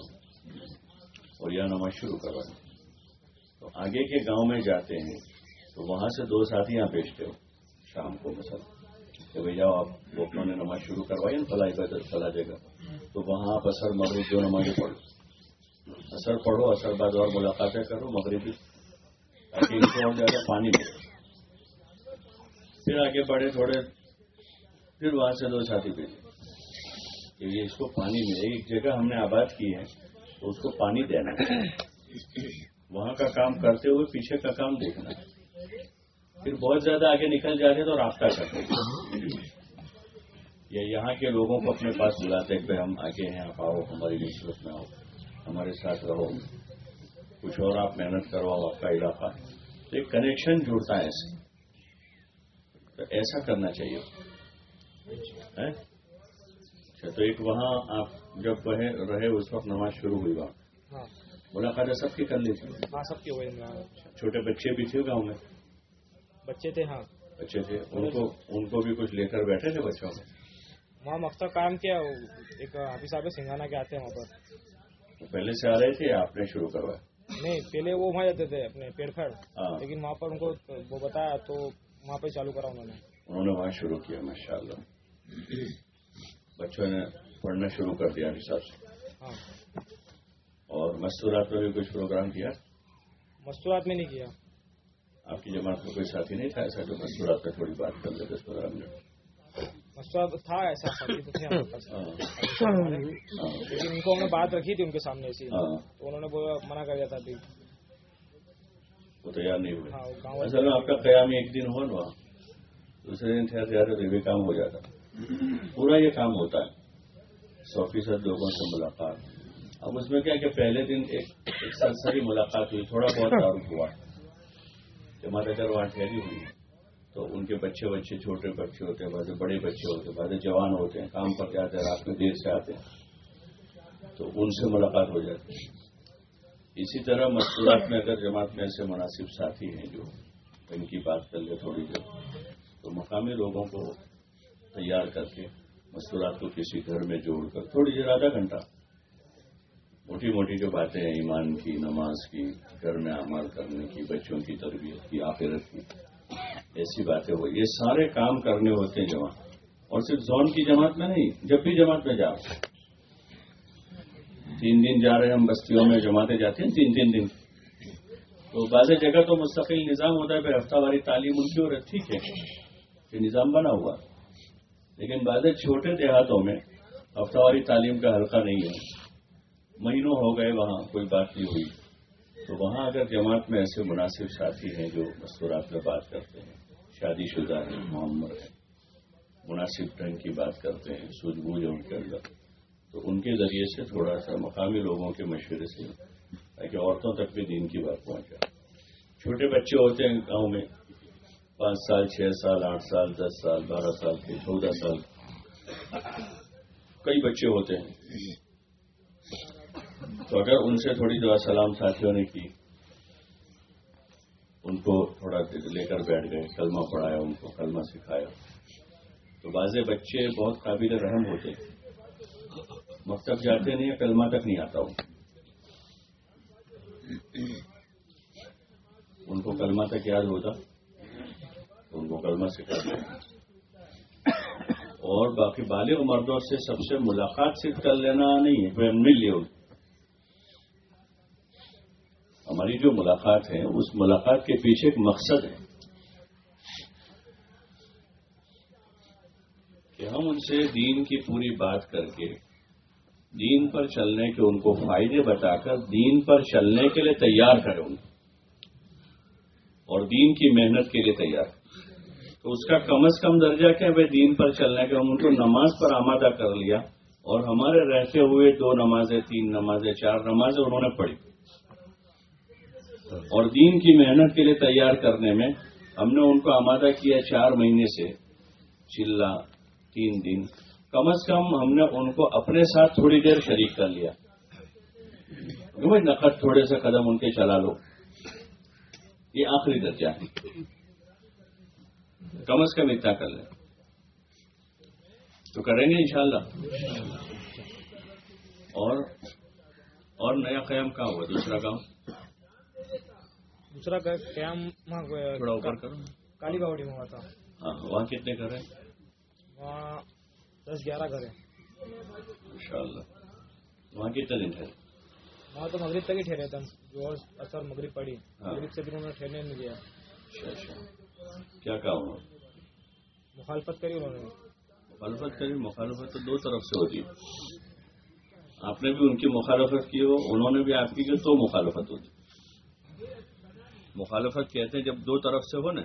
اور یہاں نماز شروع کروائے۔ تو آگے کے گاؤں میں جاتے ہیں، تو وہاں سے دو ساتھی یہاں بیچتے ہو شام کو مثلا۔ کہ بھائی جاؤ، آپ وہ نے نماز شروع کروائی نا فلاح بدر فلاح جگہ۔ تو وہاں آپ اثر مغرب جو نمازیں پڑھو۔ اثر پڑھو، اثر بعد اور ملاقاتیں کرو مغربی تاکہ ان کو اور زیادہ پانی ملے۔ پھر آگے بڑھے تھوڑے، پھر وہاں سے دو ساتھی بھیجے کہ یہ اس کو پانی ملے، ایک جگہ ہم نے آباد کی ہے، تو اس کو پانی دینا ہے۔ وہاں کا کام کرتے ہوئے پیچھے کا کام دیکھنا ہے۔ پھر بہت زیادہ آگے نکل جاتے تو رابطہ کرتے۔ یا یہاں کے لوگوں کو اپنے پاس بلاتے کہ ہم آگے ہیں، آپ آؤ، ہماری نسبت میں آؤ، ہمارے ساتھ رہو۔ کچھ اور آپ محنت کرواؤ آپ کا علاقہ تو ایک کنیکشن جڑتا ہے ایسے تو ایسا کرنا چاہیے۔ ہیں؟ اچھا تو ایک وہاں آپ جب رہے اس وقت نماز شروع ہوئی وہاں۔
ہاں۔
ملاقاتیں سب کی کر لی تھی۔
ہاں سب کی میں
چھوٹے بچے بھی تھے گاؤں میں؟
بچے تھے ہاں۔
بچے تھے۔ ان کو ان کو بھی کچھ لے کر بیٹھے تھے بچوں میں؟
وہاں مقصد کام کیا ایک حافظ صاحب سنگانا کے آتے ہیں وہاں پر۔
پہلے سے آ رہے تھے آپ نے شروع کروایا؟
نہیں پہلے وہ وہاں جاتے تھے اپنے پیڑ پھڑ
ہاں۔
لیکن وہاں پر ان کو وہ بتایا تو وہاں پہ چالو کرا انہوں نے۔
انہوں نے وہاں شروع کیا ماشاء اللہ بچوں نے پڑھنا شروع کر دیا حساب سے۔
ہاں۔
اور مستورات میں بھی کچھ پروگرام کیا؟
مستورات میں نہیں کیا۔
آپ کی جماعت میں کوئی ساتھی نہیں تھا ایسا جو مستورات میں تھوڑی بات کر لیتے اس پروگرام میں
مستورات تھا ایسا ہمارے
ہاں۔
ہمارے۔ لیکن ان کو ہم نے بات رکھی تھی ان کے سامنے ایسی
ہاں۔
تو انہوں نے بولا منع کر دیا تھا ابھی۔
وہ تیار نہیں ہوئے۔
ہاں
اصل میں آپ کا قیام ایک دن ہو نا۔ دوسرے دن ٹھہر جاتے تو یہ بھی کام ہو جاتا۔ پورا یہ کام ہوتا ہے۔ سو فیصد لوگوں سے ملاقات۔ اب اس میں کیا کہ پہلے دن ایک سرسری ملاقات ہوئی تھوڑا بہت تعارف ہوا جماعت اگر وہاں ٹھہری ہوئی۔ تو ان کے بچے بچے چھوٹے بچے ہوتے ہیں، بعض بڑے بچے ہوتے ہیں، بعض جوان ہوتے ہیں، کام پر جاتے ہیں، رات میں دیر سے آتے ہیں، تو ان سے ملاقات ہو جاتی ہے۔ اسی طرح مستورات میں اگر جماعت میں ایسے مناسب ساتھی ہیں جو ان کی بات کر لے تھوڑی دیر، تو مقامی لوگوں کو تیار کر کے مستورات کو کسی گھر میں جوڑ کر تھوڑی دیر، آدھا گھنٹہ، موٹی موٹی جو باتیں ہیں، ایمان کی، نماز کی، گھر میں عمل کرنے کی، بچوں کی تربیت کی، آخرت کی ایسی باتیں ہو یہ سارے کام کرنے ہوتے ہیں جمع اور صرف زون کی جماعت میں نہیں، جب بھی جماعت میں جاؤ۔ تین دن جا رہے ہیں، ہم بستیوں میں جماعتیں جاتی ہیں، تین تین دن۔ تو بعض جگہ تو مستقل نظام ہوتا ہے، پھر ہفتہ واری تعلیم ان کی اور ٹھیک ہے۔ یہ نظام بنا ہوا۔ لیکن بعض چھوٹے دیہاتوں میں ہفتہ واری تعلیم کا حلقہ نہیں ہے۔ مہینوں ہو گئے وہاں، کوئی بات نہیں ہوئی۔ تو وہاں اگر جماعت میں ایسے مناسب ساتھی ہیں جو مستورات میں بات کرتے ہیں۔ شادی شدہ ہیں، معمر ہیں۔ مناسب ڈھنگ کی بات کرتے ہیں سوجھ بوجھ ان کے اندر۔ تو ان کے ذریعے سے تھوڑا سا مقامی لوگوں کے مشورے سے، تاکہ عورتوں تک بھی دین کی بات پہنچ جائے چھوٹے بچے ہوتے ہیں گاؤں میں، پانچ سال، چھ سال، آٹھ سال، دس سال، بارہ سال کے، چودہ سال۔ کئی بچے ہوتے ہیں۔ تو اگر ان سے تھوڑی دعا سلام ساتھیوں نے کی ان کو تھوڑا لے کر بیٹھ گئے، کلمہ پڑھایا، ان کو کلمہ سکھایا۔ تو بعض بچے بہت قابل رحم ہوتے مکتب جاتے نہیں کلمہ تک نہیں آتا ہوں۔ ان کو کلمہ تک یاد ہوتا، تو ان کو کلمہ سکھاتے اور باقی بالغ مردوں سے سب سے ملاقات صرف کر لینا نہیں ہے مل لیے ان ہماری جو ملاقات ہے، اس ملاقات کے پیچھے ایک مقصد ہے کہ ہم ان سے دین کی پوری بات کر کے، دین پر چلنے کے ان کو فائدے بتا کر، دین پر چلنے کے لیے تیار کریں ان اور دین کی محنت کے لیے تیار۔ تو اس کا کم از کم درجہ کیا بھائی، دین پر چلنے کے ہم ان کو نماز پر آمادہ کر لیا اور ہمارے رہتے ہوئے دو نمازیں، تین نمازیں، چار نمازیں انہوں نے پڑھی۔ اور دین کی محنت کے لیے تیار کرنے میں ہم نے ان کو آمادہ کیا چار مہینے سے۔ چلا، تین دن۔ کم از کم ہم نے ان کو اپنے ساتھ تھوڑی دیر شریک کر لیا۔ نقد تھوڑے سے قدم ان کے چلا لو۔ یہ آخری درجہ ہے۔ کم از کم اتنا کر لیں۔ تو کریں گے انشاءاللہ۔ اور اور نیا قیام کہاں ہوا؟ دوسرا کام۔ دوسرا گھر قیام
کالی باوڑی میں ہوا تھا۔
ہاں، وہاں کتنے گھر ہیں؟
وہاں دس گیارہ گھر ہیں۔
اللہ وہاں کتنے دن
ٹھہرے؟ وہاں تو مغرب تک ہی ٹھہرے تھے۔ جو اثر مغرب پڑی۔ ہاں۔
مغرب
سے بھی انہوں نے ٹھہرنے نہیں دیا
اچھا،, اچھا کیا کہا انہوں مخالفت
کری انہوں نے۔
مخالفت کری؟ مخالفت تو دو طرف سے ہوتی۔ ہے آپ نے بھی ان کی مخالفت کی ہو انہوں نے بھی آپ کی تو مخالفت ہوتی۔ مخالفت کہتے ہیں جب دو طرف سے ہو نا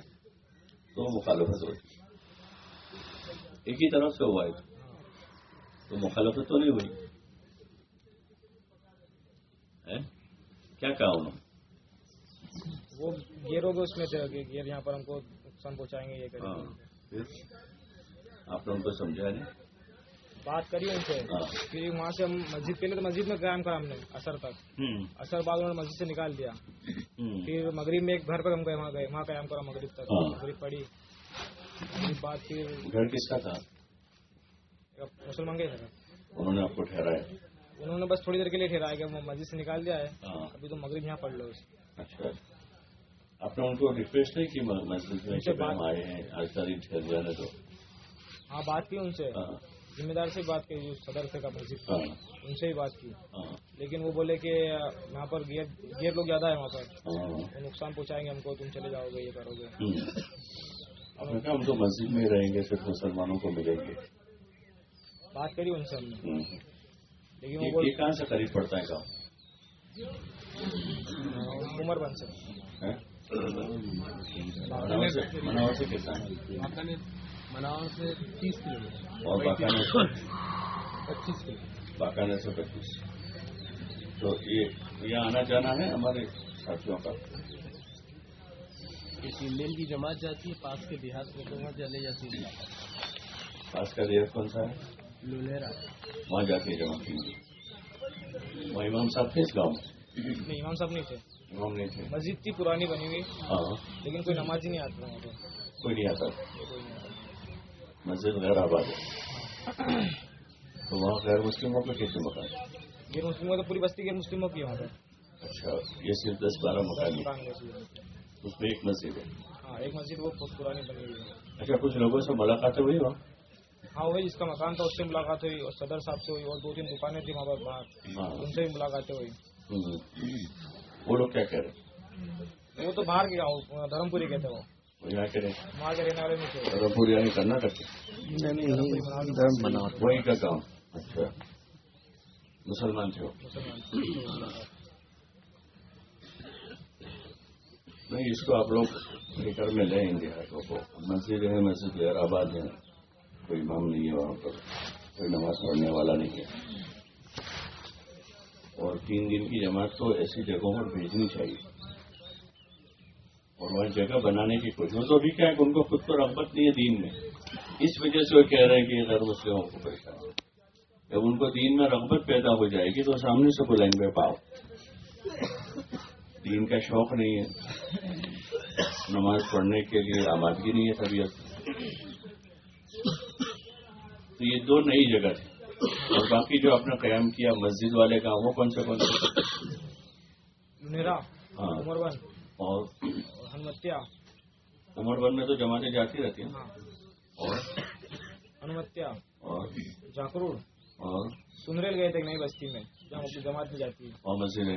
تو مخالفت ہوتی ایک ہی طرف سے ہوا ہے تو مخالفت تو نہیں ہوئی۔ کیا کہا انہوں نے؟
وہ گیروں گے اس میں سے گیر یہاں پر ہم کو نقصان پہنچائیں
گے
یہ
کریں ہاں۔ گے آپ نے ان کو سمجھا نہیں
بات کری ان
سے۔
ہاں۔ پھر وہاں سے ہم مسجد پہلے تو مسجد میں قیام کرا ہم نے
اثر
تک۔ اثر بعد انہوں نے مسجد سے
نکال
دیا۔ پھر مغرب میں ایک گھر پر ہم گئے وہاں گئے۔ وہاں قیام کرا مغرب
تک۔
ہاں۔ مغرب پڑی بات پھر
گھر کس کا تھا؟
مسلمان کے
انہوں نے آپ کو ٹھہرایا؟
انہوں نے بس تھوڑی دیر کے لیے ٹھہرایا کہ مسجد سے نکال دیا ہے۔
ہاں۔
ابھی تو مغرب یہاں پڑھ لو۔
اچھا۔ آپ نے ان کو ریکویسٹ نہیں کی مسجد میں آئے ہیں؟ آج تاریخ
ہاں بات
کی
ان سے۔ ذمہ دار سے بات کی صدر سے کا
ہاں۔
ان سے ہی بات
کی۔
ہاں۔ لیکن وہ بولے کہ وہاں پر گیئر لوگ زیادہ ہیں وہاں پر۔
ہاں۔
نقصان پہنچائیں گے ہم کو تم چلے جاؤ
گے یہ کرو گے۔ ہم تو مسجد میں رہیں گے صرف مسلمانوں کو ملیں گے۔
بات کری
ان
سے ہم
نے۔
لیکن
وہ کہاں سے قریب پڑتا ہے
گاؤں
عمر بن سے۔ سے ہے۔
مناؤ سے تیس کلو میٹر
اور باقاعدہ سے
پچیس کلو
باقاعدہ سے پچیس۔ تو یہ آنا جانا ہے ہمارے ساتھیوں کا۔
ایک انڈین کی جماعت جاتی ہے پاس کے دیہات میں وہاں چلے جاتی ہے۔
پاس کا دیہات کون سا ہے؟
لولہرا
وہاں جاتی ہے جماعت کی۔ وہاں امام صاحب تھے اس گاؤں میں؟
امام صاحب نہیں تھے۔
امام نہیں تھے۔
مسجد تھی پرانی بنی ہوئی۔
ہاں۔
لیکن کوئی نماز ہی نہیں آتا وہاں پہ
کوئی نہیں آتا۔ مسجد غیر آباد ہے۔ تو وہاں غیر مسلموں کا کیسے مکان؟
غیر مسلموں تو پوری بستی غیر مسلموں کی وہاں
اچھا یہ صرف دس بارہ مکان ہے اس میں ایک مسجد ہے۔
ہاں، ایک مسجد وہ بہت پرانی بنی ہوئی ہے۔
اچھا کچھ لوگوں سے ملاقاتیں ہوئی وہاں؟
ہاں وہی جس کا مکان تھا اس سے ملاقات ہوئی اور صدر صاحب سے ہوئی اور دو تین دکانیں تھیں وہاں پر باہر۔
ہاں۔
ان سے بھی ملاقاتیں
ہوئی۔ وہ لوگ کیا کہہ رہے؟ وہ
تو باہر گیا دھرم پوری
کہتے وہ۔ نہیں کرنا
کرتے
وہی کا کام اچھا مسلمان تھے نہیں اس کو آپ لوگ فکر میں لیں گے مسجد ہے مسجد ہے آباد ہے کوئی مام نہیں ہے وہاں پر کوئی نماز پڑھنے والا نہیں ہے اور تین دن کی جماعت کو ایسی جگہوں پر بھیجنی چاہیے اور وہ جگہ بنانے کی کوشش تو ابھی کیا ہے کہ ان کو خود کو رغبت نہیں ہے دین میں۔ اس وجہ سے وہ کہہ رہے ہیں کہ غیر مسلموں کو پریشان جب ان کو دین میں رغبت پیدا ہو جائے گی تو سامنے سے بلائیں گے پاؤ دین کا شوق نہیں ہے۔ نماز پڑھنے کے لیے آبادگی نہیں ہے طبیعت۔ تو یہ دو نئی جگہ تھی اور باقی جو آپ نے قیام کیا مسجد والے کا وہ کون سے کون سے؟ ہاں۔ اور عمر بھر میں تو جماعتیں جاتی رہتی ہیں۔
ہاں۔
اور؟
ہنمتیا
اور؟
جاکروڑ
اور؟
سندریل گئے تھے نئی بستی میں جہاں جماعت میں جاتی۔ ہے
اور مسجد ہے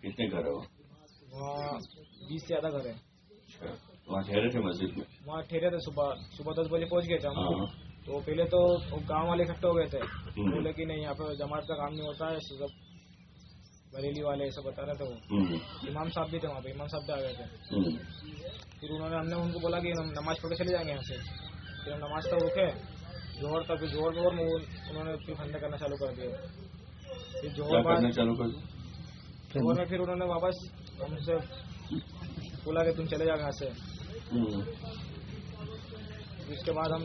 کتنے گھر ہے
وہاں بیس سے زیادہ گھر ہے
اچھا۔ وہاں ٹھہرے تھے مسجد میں؟
وہاں ٹھہرے تھے صبح صبح دس بجے پہنچ گئے تھے ہم۔
ہاں۔
تو پہلے
تو
گاؤں والے اکٹھے ہو گئے تھے۔ بولے کہ نہیں یہاں پہ جماعت کا کام نہیں ہوتا ہے سب بریلی
والے
ایسا بتا رہا تھا وہ۔ امام صاحب بھی تھے وہاں پہ امام
صاحب
بھی آ گئے تھے۔ پھر انہوں نے ہم نے ان کو بولا کہ ہم نماز پڑھ کے چلے جائیں گے یہاں سے۔ پھر ہم نماز تک رکے جوہر تک زور زور میں انہوں نے
پھر
فندے
کرنا چالو کر دیا۔
پھر جوہر بعد جوہر
میں
پھر انہوں نے واپس ہم سے بولا کہ تم چلے جاؤ یہاں سے۔ اس کے بعد ہم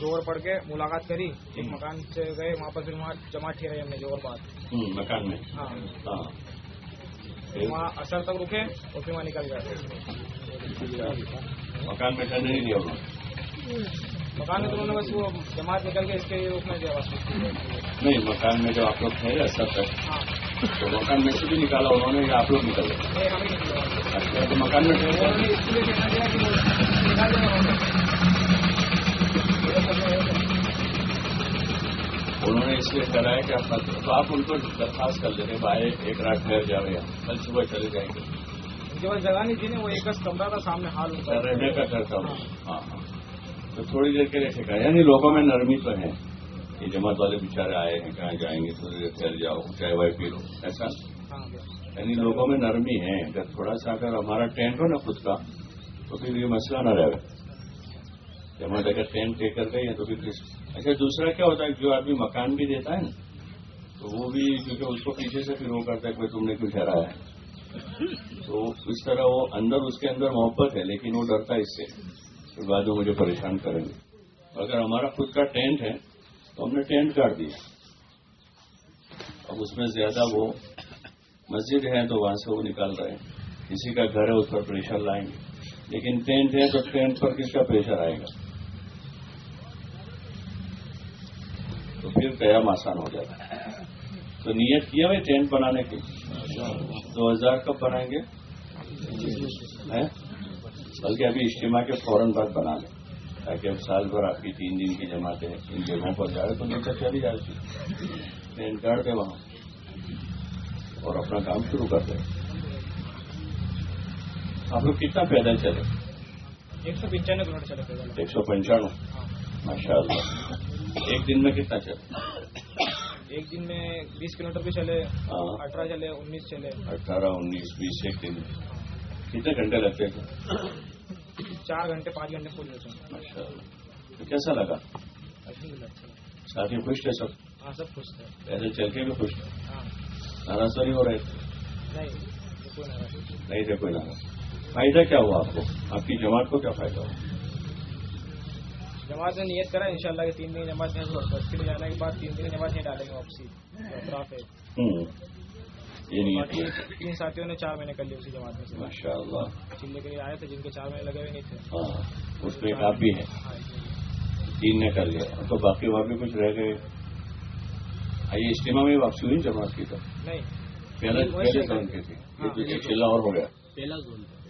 زور پڑ کے ملاقات کری
ایک مکان سے
گئے
وہاں
پر پھر وہاں جمع کیے رہے ہم نے زور بات
مکان میں؟ ہاں۔,
ہاں۔ وہاں اثر تک رکے اور پھر وہاں نکل گئے۔ مکان میں ٹھنڈ
نہیں دیا مکان میں تو انہوں نے بس وہ
جماعت
نکل کے اس کے روپ میں دیا بس۔ نہیں مکان میں جو
آپ لوگ تھے اثر
تک۔ ہاں۔ تو مکان میں
سے بھی نکالا انہوں نے آپ لوگ نکل گئے؟
اچھا، مکان میں انہوں نے اس لیے کرا ہے کہ اپنا تو آپ ان کو درخواست کر لیں بھائی ایک رات
ٹھہر جا رہے ہیں۔ کل صبح چلے جائیں گے۔ جو جگہ نہیں تھی وہ
ایک کمرہ کا سامنے حال ہوتا رہنے کا کرتا ہوں ہاں ہاں۔ تو تھوڑی دیر کے لیے ٹھیک یعنی لوگوں میں نرمی تو ہے۔ یہ جماعت والے بیچارے آئے ہیں کہاں جائیں گے؟ تھوڑی دیر
ٹھہر
جاؤ چائے وائے پی لو۔ ایسا؟ ہاں، یعنی لوگوں میں نرمی ہے۔ اگر تھوڑا سا اگر ہمارا ٹینٹ ہو نا خود کا تو پھر یہ مسئلہ نہ رہے۔ جمع اگر ٹین پے کر رہے ہیں تو پھر اچھا دوسرا کیا ہوتا ہے؟ جو آدمی مکان بھی دیتا ہے نا، تو وہ بھی کیونکہ اس کو پیچھے سے پھر وہ کرتا ہے کہ تم نے کیوں ٹھہرایا ہے۔ تو اس طرح وہ اندر، اس کے اندر محبت ہے، لیکن وہ ڈرتا ہے اس سے۔ پھر بعد میں مجھے پریشان کریں گے۔ اگر ہمارا خود کا ٹینٹ ہے، تو ہم نے ٹینٹ کاٹ دیا۔ اب اس میں زیادہ وہ مسجد ہے تو وہاں سے وہ نکال رہے ہیں۔ کسی کا گھر ہے، اس پر پریشر لائیں گے۔ لیکن ٹینٹ ہے تو ٹینٹ پر کس کا پریشر آئے گا؟ تو پھر قیام آسان ہو جاتا ہے۔ تو نیت کیا ہوئے ٹینٹ بنانے کی۔ دو ہزار کب بنائیں گے؟ بلکہ ابھی اجتماع کے فوراً بعد بنا لیں۔ تاکہ اب سال بھر آپ کی تین دن کی جماعتیں ان جگہوں پر جائے تو نیچر
چلی جاتی پین کارڈ دے وہاں۔
اور اپنا کام
شروع
کر دیں۔ آپ لوگ کتنا پیدل
چلے؟ ایک سو پنچانوے چلے ایک سو
پنچانوے۔
ماشاء اللہ ایک دن
میں کتنا چلے؟ ایک دن میں بیس کلو میٹر بھی
چلے ہاں۔ اٹھارہ چلے انیس چلے۔
اٹھارہ انیس بیس ایک
دن۔ میں کتنے
گھنٹے لگتے تھے چار
گھنٹے پانچ گھنٹے پہنچ
جاتے ماشاء اللہ۔ تو کیسا اچھا
لگا؟
ساتھی خوش تھے سب؟ ہاں سب
خوش تھے۔ ایسے چل کے
بھی خوش تھے؟ ہاں۔ ناراض سر نہیں ہو رہے؟ تھے نہیں تھے کوئی ناراض۔
فائدہ کیا ہوا آپ کو؟ آپ کی جماعت کو کیا فائدہ ہوا؟ نماز میں نیت کرا ان شاء اللہ تین دن نماز نہیں چھوڑ
پھر جانے کے
بعد
تین
دن نماز نہیں ڈالیں گے واپسی۔ تین ساتھیوں نے چار مہینے
کر لیے
اسی جماعت میں چلنے کے لیے آئے تھے جن کے چار مہینے
لگے ہوئے نہیں تھے۔ ہاں، اس
پہ
آپ بھی ہیں۔ ہاں، جی۔ تین نے کر لیا۔ تو باقی وہاں بھی کچھ رہ گئے؟ یہ اجتماع میں
واپسی
ہوئی
جماعت
کی
تو
نہیں۔ پہلے زون کی
تھی۔
ہاں، پہلا اور ہو گیا۔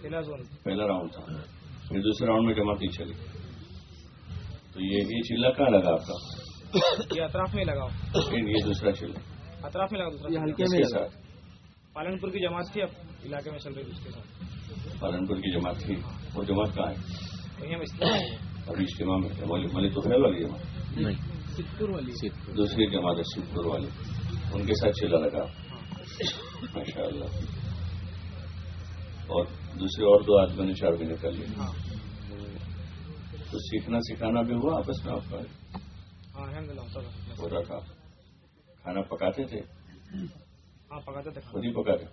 پہلا
زون۔ پہلا
راؤنڈ تھا۔
پھر دوسرے راؤنڈ میں جماعت نہیں چلی۔ تو یہ بھی کہاں لگا آپ کا؟ یہ اطراف میں
لگاؤ یہ دوسرا چلا اطراف
میں لگا دوسرا ہلکے
میں ساتھ۔ پالن پور
کی جماعت
تھی
اب
علاقے
میں
چل
رہی اس کے ساتھ۔ پالن پور کی جماعت تھی۔ ہاں۔ وہ جماعت
کہاں ہے؟ اور اجتماع میں ملک تو خیال
والی جماعت۔ والی۔
دوسری جماعت ہے سپور والی۔ ان کے ساتھ چلا لگا۔
ہاں۔ ماشاء اللہ اور
دوسرے اور دو آدمیوں نے چار مہینے کر لیے تو سیکھنا سکھانا بھی ہوا آپس میں آپ کا ہو رہا
تھا
کھانا ہاں، پکاتے تھے؟ خود ہی پکاتے۔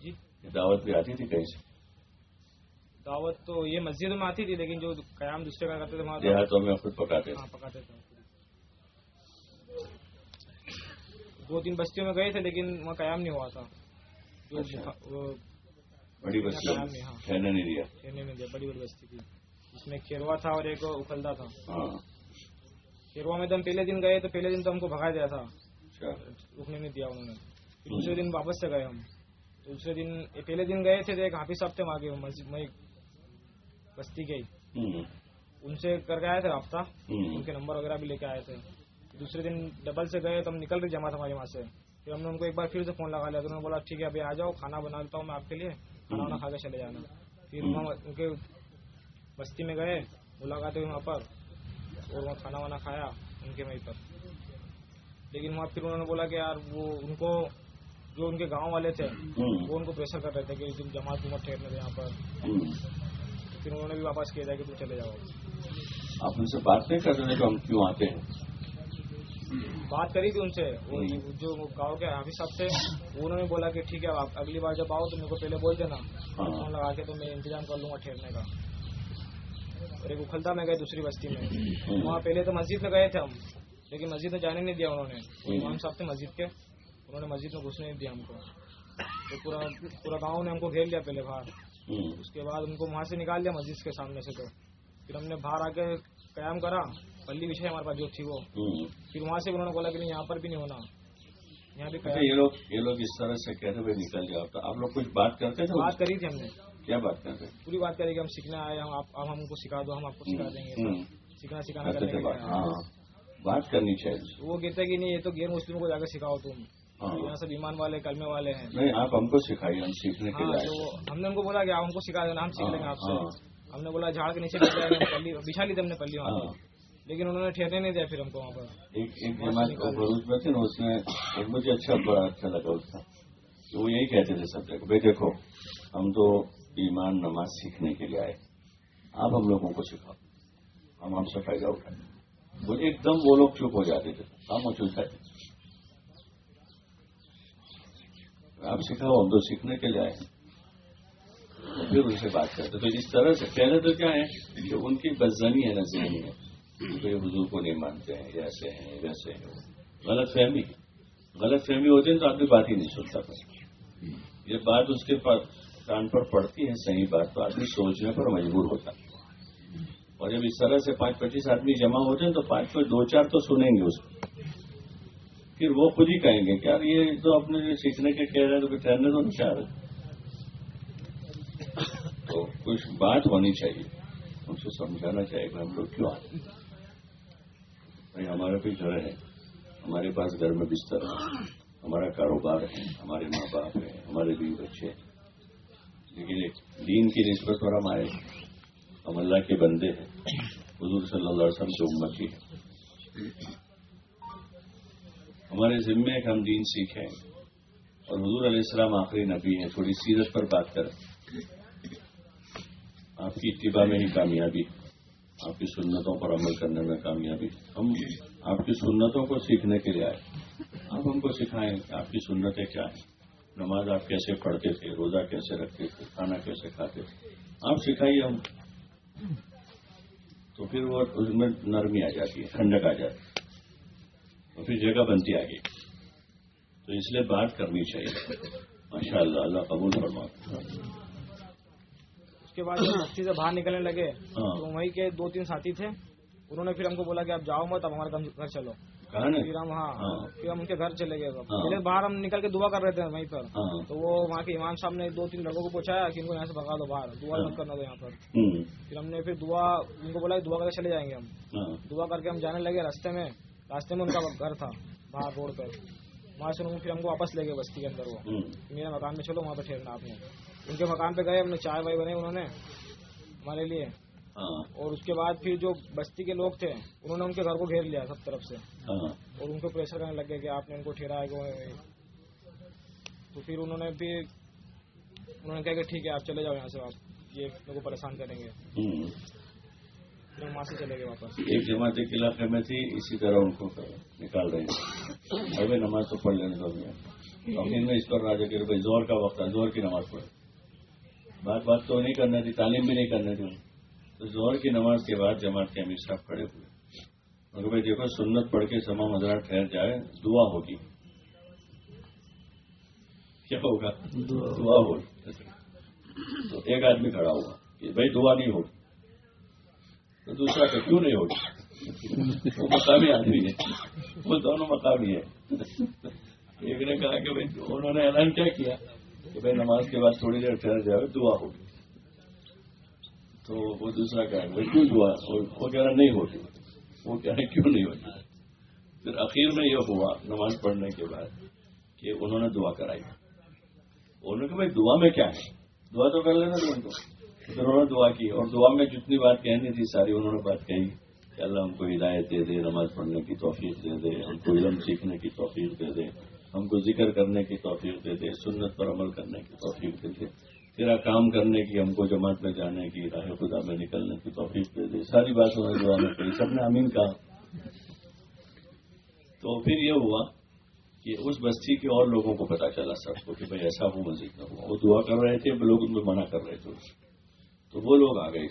جی۔
دعوت بھی آتی تھی
کہیں سے؟ دعوت تو یہ
مسجد میں آتی
تھی
لیکن
جو قیام
دوسرے
کا کرتے تھے وہاں دیہاتوں میں خود
پکاتے ہاں، پکاتے تھے۔ دو تین بستیوں میں گئے تھے لیکن وہاں قیام نہیں ہوا تھا۔
اچھا۔ بڑی بستی ہاں۔ نہیں
دیا بڑی بڑی بستی تھی۔ جس میں کھیروا تھا اور ایک اکھلدا تھا۔ کھیروا میں تو
ہم
پہلے دن
گئے تو پہلے
دن
تو ہم کو
بھگا دیا تھا۔ رکنے نہیں دیا انہوں نے۔ دوسرے دن واپس سے گئے ہم۔
دوسرے
دن پہلے دن گئے تھے تو ایک حافظ صاحب تھے وہاں کے مسجد میں بستی
گئی
ان سے کر کے آئے تھے رابطہ۔ ان کے نمبر وغیرہ بھی لے کے آئے تھے۔ دوسرے دن ڈبل سے گئے تو ہم نکل کے جمع تھا ہمارے وہاں سے۔ پھر
ہم
نے ان کو ایک بار
پھر
سے فون لگا لیا تو انہوں نے بولا ٹھیک ہے ابھی آ جاؤ کھانا بنا لیتا ہوں میں آپ کے لیے کھانا وانا کھا کے چلے جانا۔ پھر ان کے بستی میں گئے ملاقاتیں ہوئی وہاں پر اور وہاں کھانا وانا کھایا ان کے وہیں پر۔ لیکن وہاں پھر انہوں نے بولا کہ
یار
وہ ان کو جو ان کے گاؤں والے تھے وہ ان کو پریشر کر رہے تھے کہ تم جماعت کو مت ٹھہرنے تھے یہاں پر۔ پھر انہوں نے بھی واپس کیا
جائے
کہ تم چلے جاؤ۔ آپ ان سے بات نہیں کر رہے کہ ہم کیوں آتے
ہیں؟
بات کری تھی ان سے۔ جو گاؤں کے حافظ صاحب
تھے انہوں نے بولا کہ ٹھیک ہے آپ اگلی بار جب
آؤ تو میرے کو پہلے
بول
دینا۔ ہاں۔ لگا کے تو میں انتظام کر لوں گا ٹھہرنے کا۔ اور ایک اکھلتا میں گئے دوسری بستی میں۔ وہاں پہلے تو
مسجد
میں گئے تھے ہم لیکن مسجد میں جانے نہیں دیا انہوں نے۔ امام صاحب تھے مسجد کے انہوں
نے
مسجد میں گھسنے نہیں دیا ہم کو۔ تو پورا پورا گاؤں نے ہم کو گھیر
لیا
پہلے باہر۔ اس کے بعد ان کو وہاں سے نکال دیا مسجد کے سامنے سے تو۔ پھر ہم نے باہر آ کے
قیام
کرا۔ پلی بچھائی ہمارے پاس جو تھی وہ۔ پھر وہاں سے انہوں نے بولا کہ نہیں یہاں پر بھی نہیں ہونا۔ یہاں بھی اچھا، یہ
لوگ
اس طرح سے کہتے ہوئے نکل جاؤ۔ آپ لوگ کچھ بات کرتے تھے؟ بات
کری
تھی
ہم نے۔ کیا بات کریں سر پوری بات کریں گے ہم سیکھنے آئے ہم آپ ہم کو سکھا
دو ہم آپ کو
سکھا دیں گے سیکھنا
سکھانا اچھا، اچھا، ہاں، ہاں. بات کرنی چاہیے۔ وہ کہتے ہیں کہ نہیں یہ تو غیر مسلموں
کو
جا کر
سکھاؤ
تم۔
ہاں.
یہاں
سب
ایمان
والے کلمے والے ہیں۔
نہیں آپ ہم کو سکھائیے ہم سیکھنے کے لیے ہم نے ان کو
بولا
کہ آپ ہم کو سکھا دینا ہم
سیکھ لیں گے آپ سے۔ ہم نے
بولا
جھاڑ کے
نیچے پلی بچھا لی تھی ہم نے پلی وہاں لیکن انہوں
نے
ٹھہرنے نہیں
دیا
پھر ہم کو وہاں پر۔ ایک اس نے مجھے اچھا بڑا اچھا لگا اس کا۔
وہ
یہی کہتے تھے سب دیکھو بھائی دیکھو ہم تو ایمان
نماز سیکھنے کے لیے آئے۔ آپ ہم لوگوں کو سکھاؤ۔ ہم ہم سے فائدہ اٹھائیں۔ وہ ایک دم وہ لوگ چپ ہو جاتے تھے۔ ہم ہو چپ جاتے آپ سکھاؤ، ہم تو سیکھنے کے لیے آئے پھر ان سے بات کرتے تو اس طرح سے کہنا تو کیا ہے، کہ ان کی بدزنی ہے نظرانی ذہنی ہے۔ کہ حضور کو نہیں مانتے ہیں ایسے ہیں ویسے ہیں۔ غلط فہمی۔ غلط فہمی ہوتی ہے تو آدمی بات ہی نہیں سنتا۔ یہ بات اس کے پاس کان پر پڑتی ہے صحیح بات تو آدمی سوچنے پر مجبور ہوتا اور جب اس طرح سے پانچ، پچیس آدمی جمع ہو جائیں تو پانچ میں دو، چار تو سنیں گے اس کو۔ پھر وہ خود ہی کہیں گے کہ یار یہ تو اپنے جو سیکھنے کے کہہ رہے تو تیرنے تو نہیں چاہ رہے تو کچھ بات ہونی چاہیے۔ ان سے سمجھانا چاہیے کہ ہم لوگ کیوں آتے ہیں۔ بھائی، ہمارا بھی گھر ہے۔ ہمارے پاس گھر میں بستر ہے۔ ہمارا کاروبار ہے۔ ہمارے ماں باپ ہیں۔ ہمارے بیوی بچے ہیں۔ لیکن دین کی نسبت پر ہم آئے ہم اللہ کے بندے ہیں۔ حضور صلی اللہ علیہ وسلم کی امتی ہے ہمارے ذمے ایک ہم دین سیکھیں۔ اور حضور علیہ السلام آخری نبی ہیں، تھوڑی سیرت پر بات کریں۔ آپ کی اتباع میں ہی کامیابی، آپ کی سنتوں پر عمل کرنے میں کامیابی۔ ہم آپ کی سنتوں کو سیکھنے کے لیے آئے۔ آپ ہم کو سکھائیں کہ آپ کی سنتیں کیا ہیں؟ نماز آپ کیسے پڑھتے تھے روزہ کیسے رکھتے تھے کھانا کیسے کھاتے تھے؟ آپ سکھائیے ہم۔ تو پھر وہ اس میں نرمی آ جاتی ہے ٹھنڈک آ جاتی ہے۔ اور پھر جگہ بنتی آ گئی تو اس لیے بات کرنی چاہیے۔ ماشاء اللہ اللہ قبول فرما اس کے بعد ہستی سے باہر نکلنے لگے ہاں۔ تو وہیں کے دو تین ساتھی
تھے۔ انہوں نے پھر ہم کو بولا کہ
آپ
جاؤ مت اب ہمارے گھر چلو۔ پھر ہم ہاں،, ہاں پھر ہم ان کے گھر چلے گئے۔ پہلے باہر ہم
نکل کے
دعا کر رہے
تھے
وہیں پر۔ تو وہ وہاں کے
ایمان
صاحب نے دو تین لڑکوں کو پوچھایا کہ ان کو یہاں
سے
بھگا دو باہر دعا مت کرنا دو یہاں پر۔ پھر ہم نے پھر دعا ان کو بولا دعا کر کے چلے جائیں گے ہم۔ دعا
کر
کے ہم جانے لگے راستے میں۔ راستے میں ان کا گھر تھا
باہر
روڈ پر۔ وہاں سے پھر ہم کو واپس لے گئے بستی کے اندر وہ۔ میرے مکان میں چلو وہاں پہ ٹھہرنا آپ نے ان کے مکان پہ
گئے
ہم نے چائے وائے بنے انہوں نے ہمارے لیے۔ ہاں۔ اور اس کے بعد پھر جو بستی کے لوگ
تھے
انہوں نے ان کے گھر کو گھیر لیا سب طرف سے۔ ہاں۔ اور ان کو پریشر کرنے لگ
کہ
آپ نے ان کو ٹھہرایا ہے؟ تو پھر انہوں نے بھی انہوں نے کہا کہ ٹھیک ہے آپ چلے جاؤ یہاں سے آپ یہ میرے کو پریشان کریں گے۔ وہاں سے چلے
گئے
واپس۔ ایک جماعت ایک علاقے میں تھی
اسی طرح ان کو نکال رہے ہیں۔ ابھی نماز تو پڑھ لینے دو۔ میں اس پر راجا کہ زور کا وقت ہے زور کی نماز پڑھ بات بات تو نہیں کرنا تھی تعلیم بھی نہیں کرنا تھی۔ زہر کی نماز کے بعد جماعت کے امیر صاحب کھڑے ہوئے۔ مگر بھائی دیکھو سنت پڑھ کے سما مزرا ٹھہر جائے دعا ہوگی۔ کیا ہوگا؟ دعا, دعا ہوگی۔ تو ایک آدمی کھڑا ہوا کہ بھائی دعا نہیں ہوگی۔ تو دوسرا کہ کیوں نہیں ہوگی؟ وہ مقامی آدمی ہے۔ وہ دونوں مقامی ہے ایک نے کہا کہ بھائی انہوں نے اعلان کیا کیا کہ بھائی نماز کے بعد تھوڑی دیر ٹھہر جائے دعا ہوگی۔ تو وہ دوسرا کام وہ کیوں ہوا وہ کہہ رہا نہیں ہوتی۔ وہ کہہ رہے کیوں نہیں ہوتی؟ پھر اخیر میں یہ ہوا، نماز پڑھنے کے بعد، کہ انہوں نے دعا کرائی۔ انہوں نے کہا، بھائی دعا میں کیا ہے؟ دعا تو کر لینا تم کو۔ پھر انہوں نے دعا کی، اور دعا میں جتنی بات کہنی تھی، ساری انہوں نے بات کہی کہ اللہ ہم کو ہدایت دے دے، نماز پڑھنے کی توفیق دے دے، ہم کو علم سیکھنے کی توفیق دے دے، ہم کو ذکر کرنے کی توفیق دے دے، سنت پر عمل کرنے کی توفیق دے دے۔ تیرا کام کرنے کی، ہم کو جماعت میں جانے کی، راہ خدا میں نکلنے کی توفیق دے دے۔ ساری باتوں نے دعا میں کری سب نے امین کہا۔ تو پھر یہ ہوا کہ اس بستی کے اور لوگوں کو پتا چلا سب کو کہ بھائی ایسا ہو مسجد نہ ہوا وہ دعا کر رہے تھے، لوگ ان کو منع کر رہے تھے۔ تو وہ لوگ آ گئے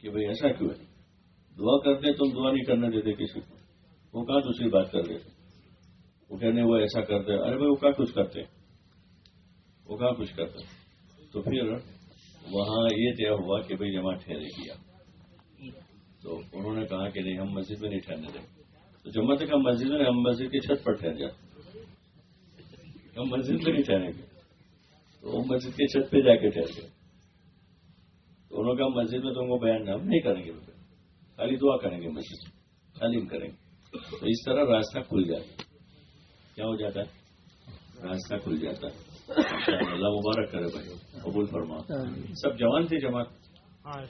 کہ بھائی ایسا کیوں ہے؟ دعا کرتے تم دعا نہیں کرنے دیتے کسی کو۔ وہ کہاں دوسری بات کر دیتے وہ کہنے، وہ ایسا کرتے ارے بھائی، وہ کہاں کچھ کرتے؟ وہ کہاں کچھ کرتے؟ تو پھر وہاں یہ طے ہوا کہ بھئی جمع ٹھہرے گیا تو انہوں نے کہا کہ نہیں، ہم مسجد میں نہیں ٹھہرنے دیں۔ تو جمع تک ہم مسجد میں ہم مسجد کی چھت پر ٹھہر جائیں ہم مسجد میں نہیں ٹھہریں گے۔ تو وہ مسجد کی چھت پہ جا کے ٹھہر گئے۔ تو انہوں نے کہا، مسجد میں تو ان کو بیان ہم نہیں کریں گے۔ خالی دعا کریں گے مسجد تعلیم کریں گے۔ تو اس طرح راستہ کھل جاتا کیا ہو جاتا ہے؟ راستہ کھل جاتا ہے۔ اللہ مبارک کرے بھائی قبول فرما۔ سب جوان تھے جماعت؟
ہاں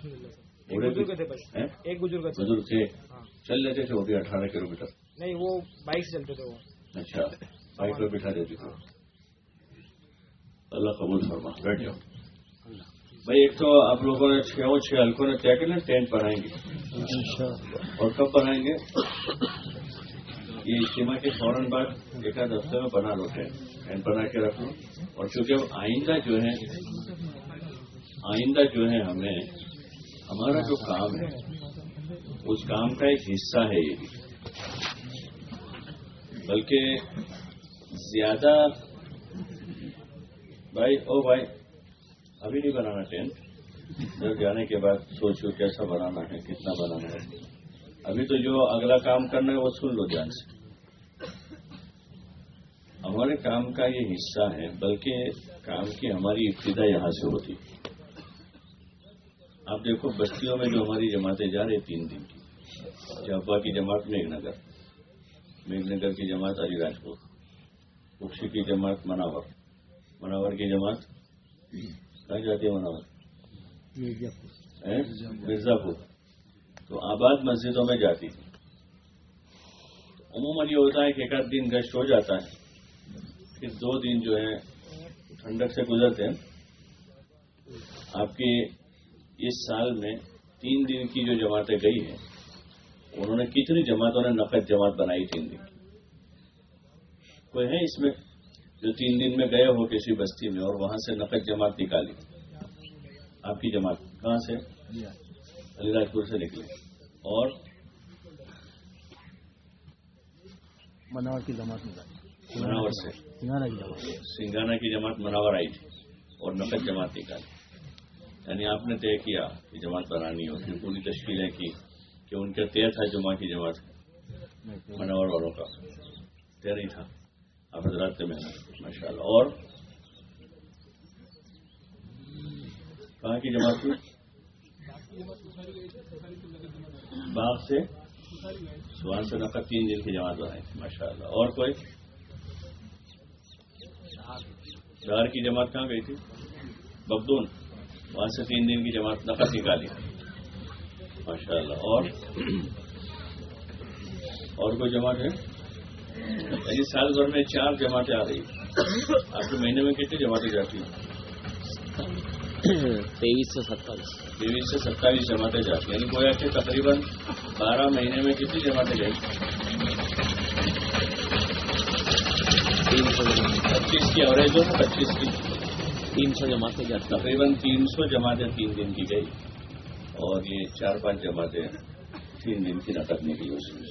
ایک بزرگ تھے بس۔
ہیں؟
ایک بزرگ تھے۔
بزرگ تھے۔
ہاں۔
چل لیتے تھے وہ بھی اٹھارہ کلو میٹر۔
نہیں وہ بائک سے چلتے تھے وہ۔
اچھا بائک پہ بٹھا دیتی تھی اللہ قبول فرما۔ بیٹھ جاؤ۔ بھائی ایک تو آپ لوگوں نے چھ چھ ہلکوں نے طے کرنا ٹینٹ بنائیں گے۔ اور کب بنائیں گے؟ یہ اجتماع کے فوراً بعد ایک آدھ ہفتے میں بنا لو ٹینٹ ٹینٹ بنا کے رکھ اور چونکہ آئندہ جو ہے، آئندہ جو ہے ہمیں، ہمارا جو کام ہے، اس کام کا ایک حصہ ہے یہ بھی۔ بلکہ زیادہ، بھائی، او بھائی، ابھی نہیں بنانا ٹینٹ جب جانے کے بعد سوچو کیسا بنانا ہے، کتنا بنانا ہے۔ ابھی تو جو اگلا کام کرنا ہے، وہ سن لو جان سے۔ ہمارے کام کا یہ حصہ ہے بلکہ کام کی ہماری ابتدا یہاں سے ہوتی۔ آپ دیکھو بستیوں میں جو ہماری جماعتیں جا رہی تین دن کی۔ جاپا کی جماعت میگھ نگر۔ میگھ نگر کی جماعت علی راجپور کشی کی جماعت مناور۔ مناور کی جماعت کہاں جاتی ہے مناور؟ مرزا پور تو آباد مسجدوں میں جاتی۔ تھی عموماً یہ ہوتا ہے کہ ایک آدھ دن گشت ہو جاتا ہے۔ پھر دو دن جو ہے ٹھنڈک سے گزرتے ہیں۔ آپ کی اس سال میں تین دن کی جو جماعتیں گئی ہیں، انہوں نے کتنی جماعتوں نے نقد جماعت بنائی تین دن کی۔ کوئی ہے اس میں جو تین دن میں گئے ہو کسی بستی میں اور وہاں سے نقد جماعت نکالی؟ آپ کی جماعت کہاں سے؟ علی راجپور سے نکلی۔ اور
مناور کی جماعت میں
مناور سے۔
سنگھانا کی جماعت۔
سنگانا کی جماعت مناور آئی تھی اور نقد جماعت نکالی۔ یعنی آپ نے طے کیا کہ جماعت بنانی ہو پھر پوری تشکیلیں کی کہ ان کا طے تھا جمعہ کی جماعت مناور والوں کا۔ طے نہیں تھا۔ آپ حضرات سے محنت ماشاء اللہ اور کہاں کی جماعت باغ سے سوان سے نقد تین دن کی جماعت بنائی ماشاء اللہ اور کوئی؟ دار کی جماعت کہاں گئی تھی؟ بگدون وہاں سے تین دن کی جماعت نقد نکالی۔ ماشاء اللہ اور؟ اور کوئی جماعت ہے؟ یعنی سال بھر میں چار جماعتیں آ رہی۔ آپ کے مہینے میں کتنی جماعتیں جاتی ہیں؟
تیئیس سے ستائیس۔
تیئیس سے ستائیس جماعتیں جاتی ہیں۔ یعنی گویا کہ تقریباً بارہ مہینے میں کتنی جماعتیں گئی؟
تین سو
پچیس کی اوریج ہو پچیس کی۔
تین سو جماعتیں جاتی
تقریباً تین سو جماعتیں تین دن کی گئی۔ اور یہ چار پانچ جماعتیں تین دن کی نقد نکلی اس میں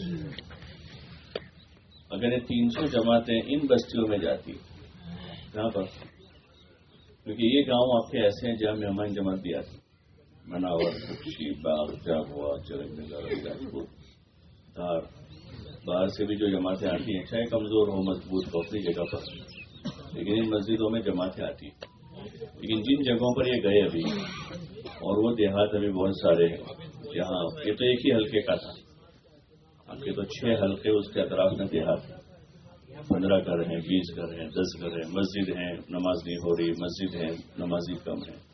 اگر یہ تین سو جماعتیں ان بستیوں میں جاتی۔ کہاں پر۔ کیونکہ یہ گاؤں آپ کے ایسے ہیں جہاں مہمان جماعت بھی آتی مناور کچی باغ جاگوا چرن نگر راجپور دھار۔ باہر سے بھی جو جماعتیں آتی ہیں، چاہے کمزور ہو، مضبوط ہو، اپنی جگہ پر۔ لیکن ان مسجدوں میں جماعتیں آتی ہیں۔ لیکن جن جگہوں پر یہ گئے ابھی، اور وہ دیہات ابھی بہت سارے ہیں، جہاں یہ تو ایک ہی حلقے کا تھا۔ آپ کے تو چھ حلقے اس کے اطراف میں دیہات ہیں۔ پندرہ گھر ہیں، بیس گھر ہیں، دس گھر ہیں، مسجد ہیں، نماز نہیں ہو رہی، مسجد ہے نمازی کم ہے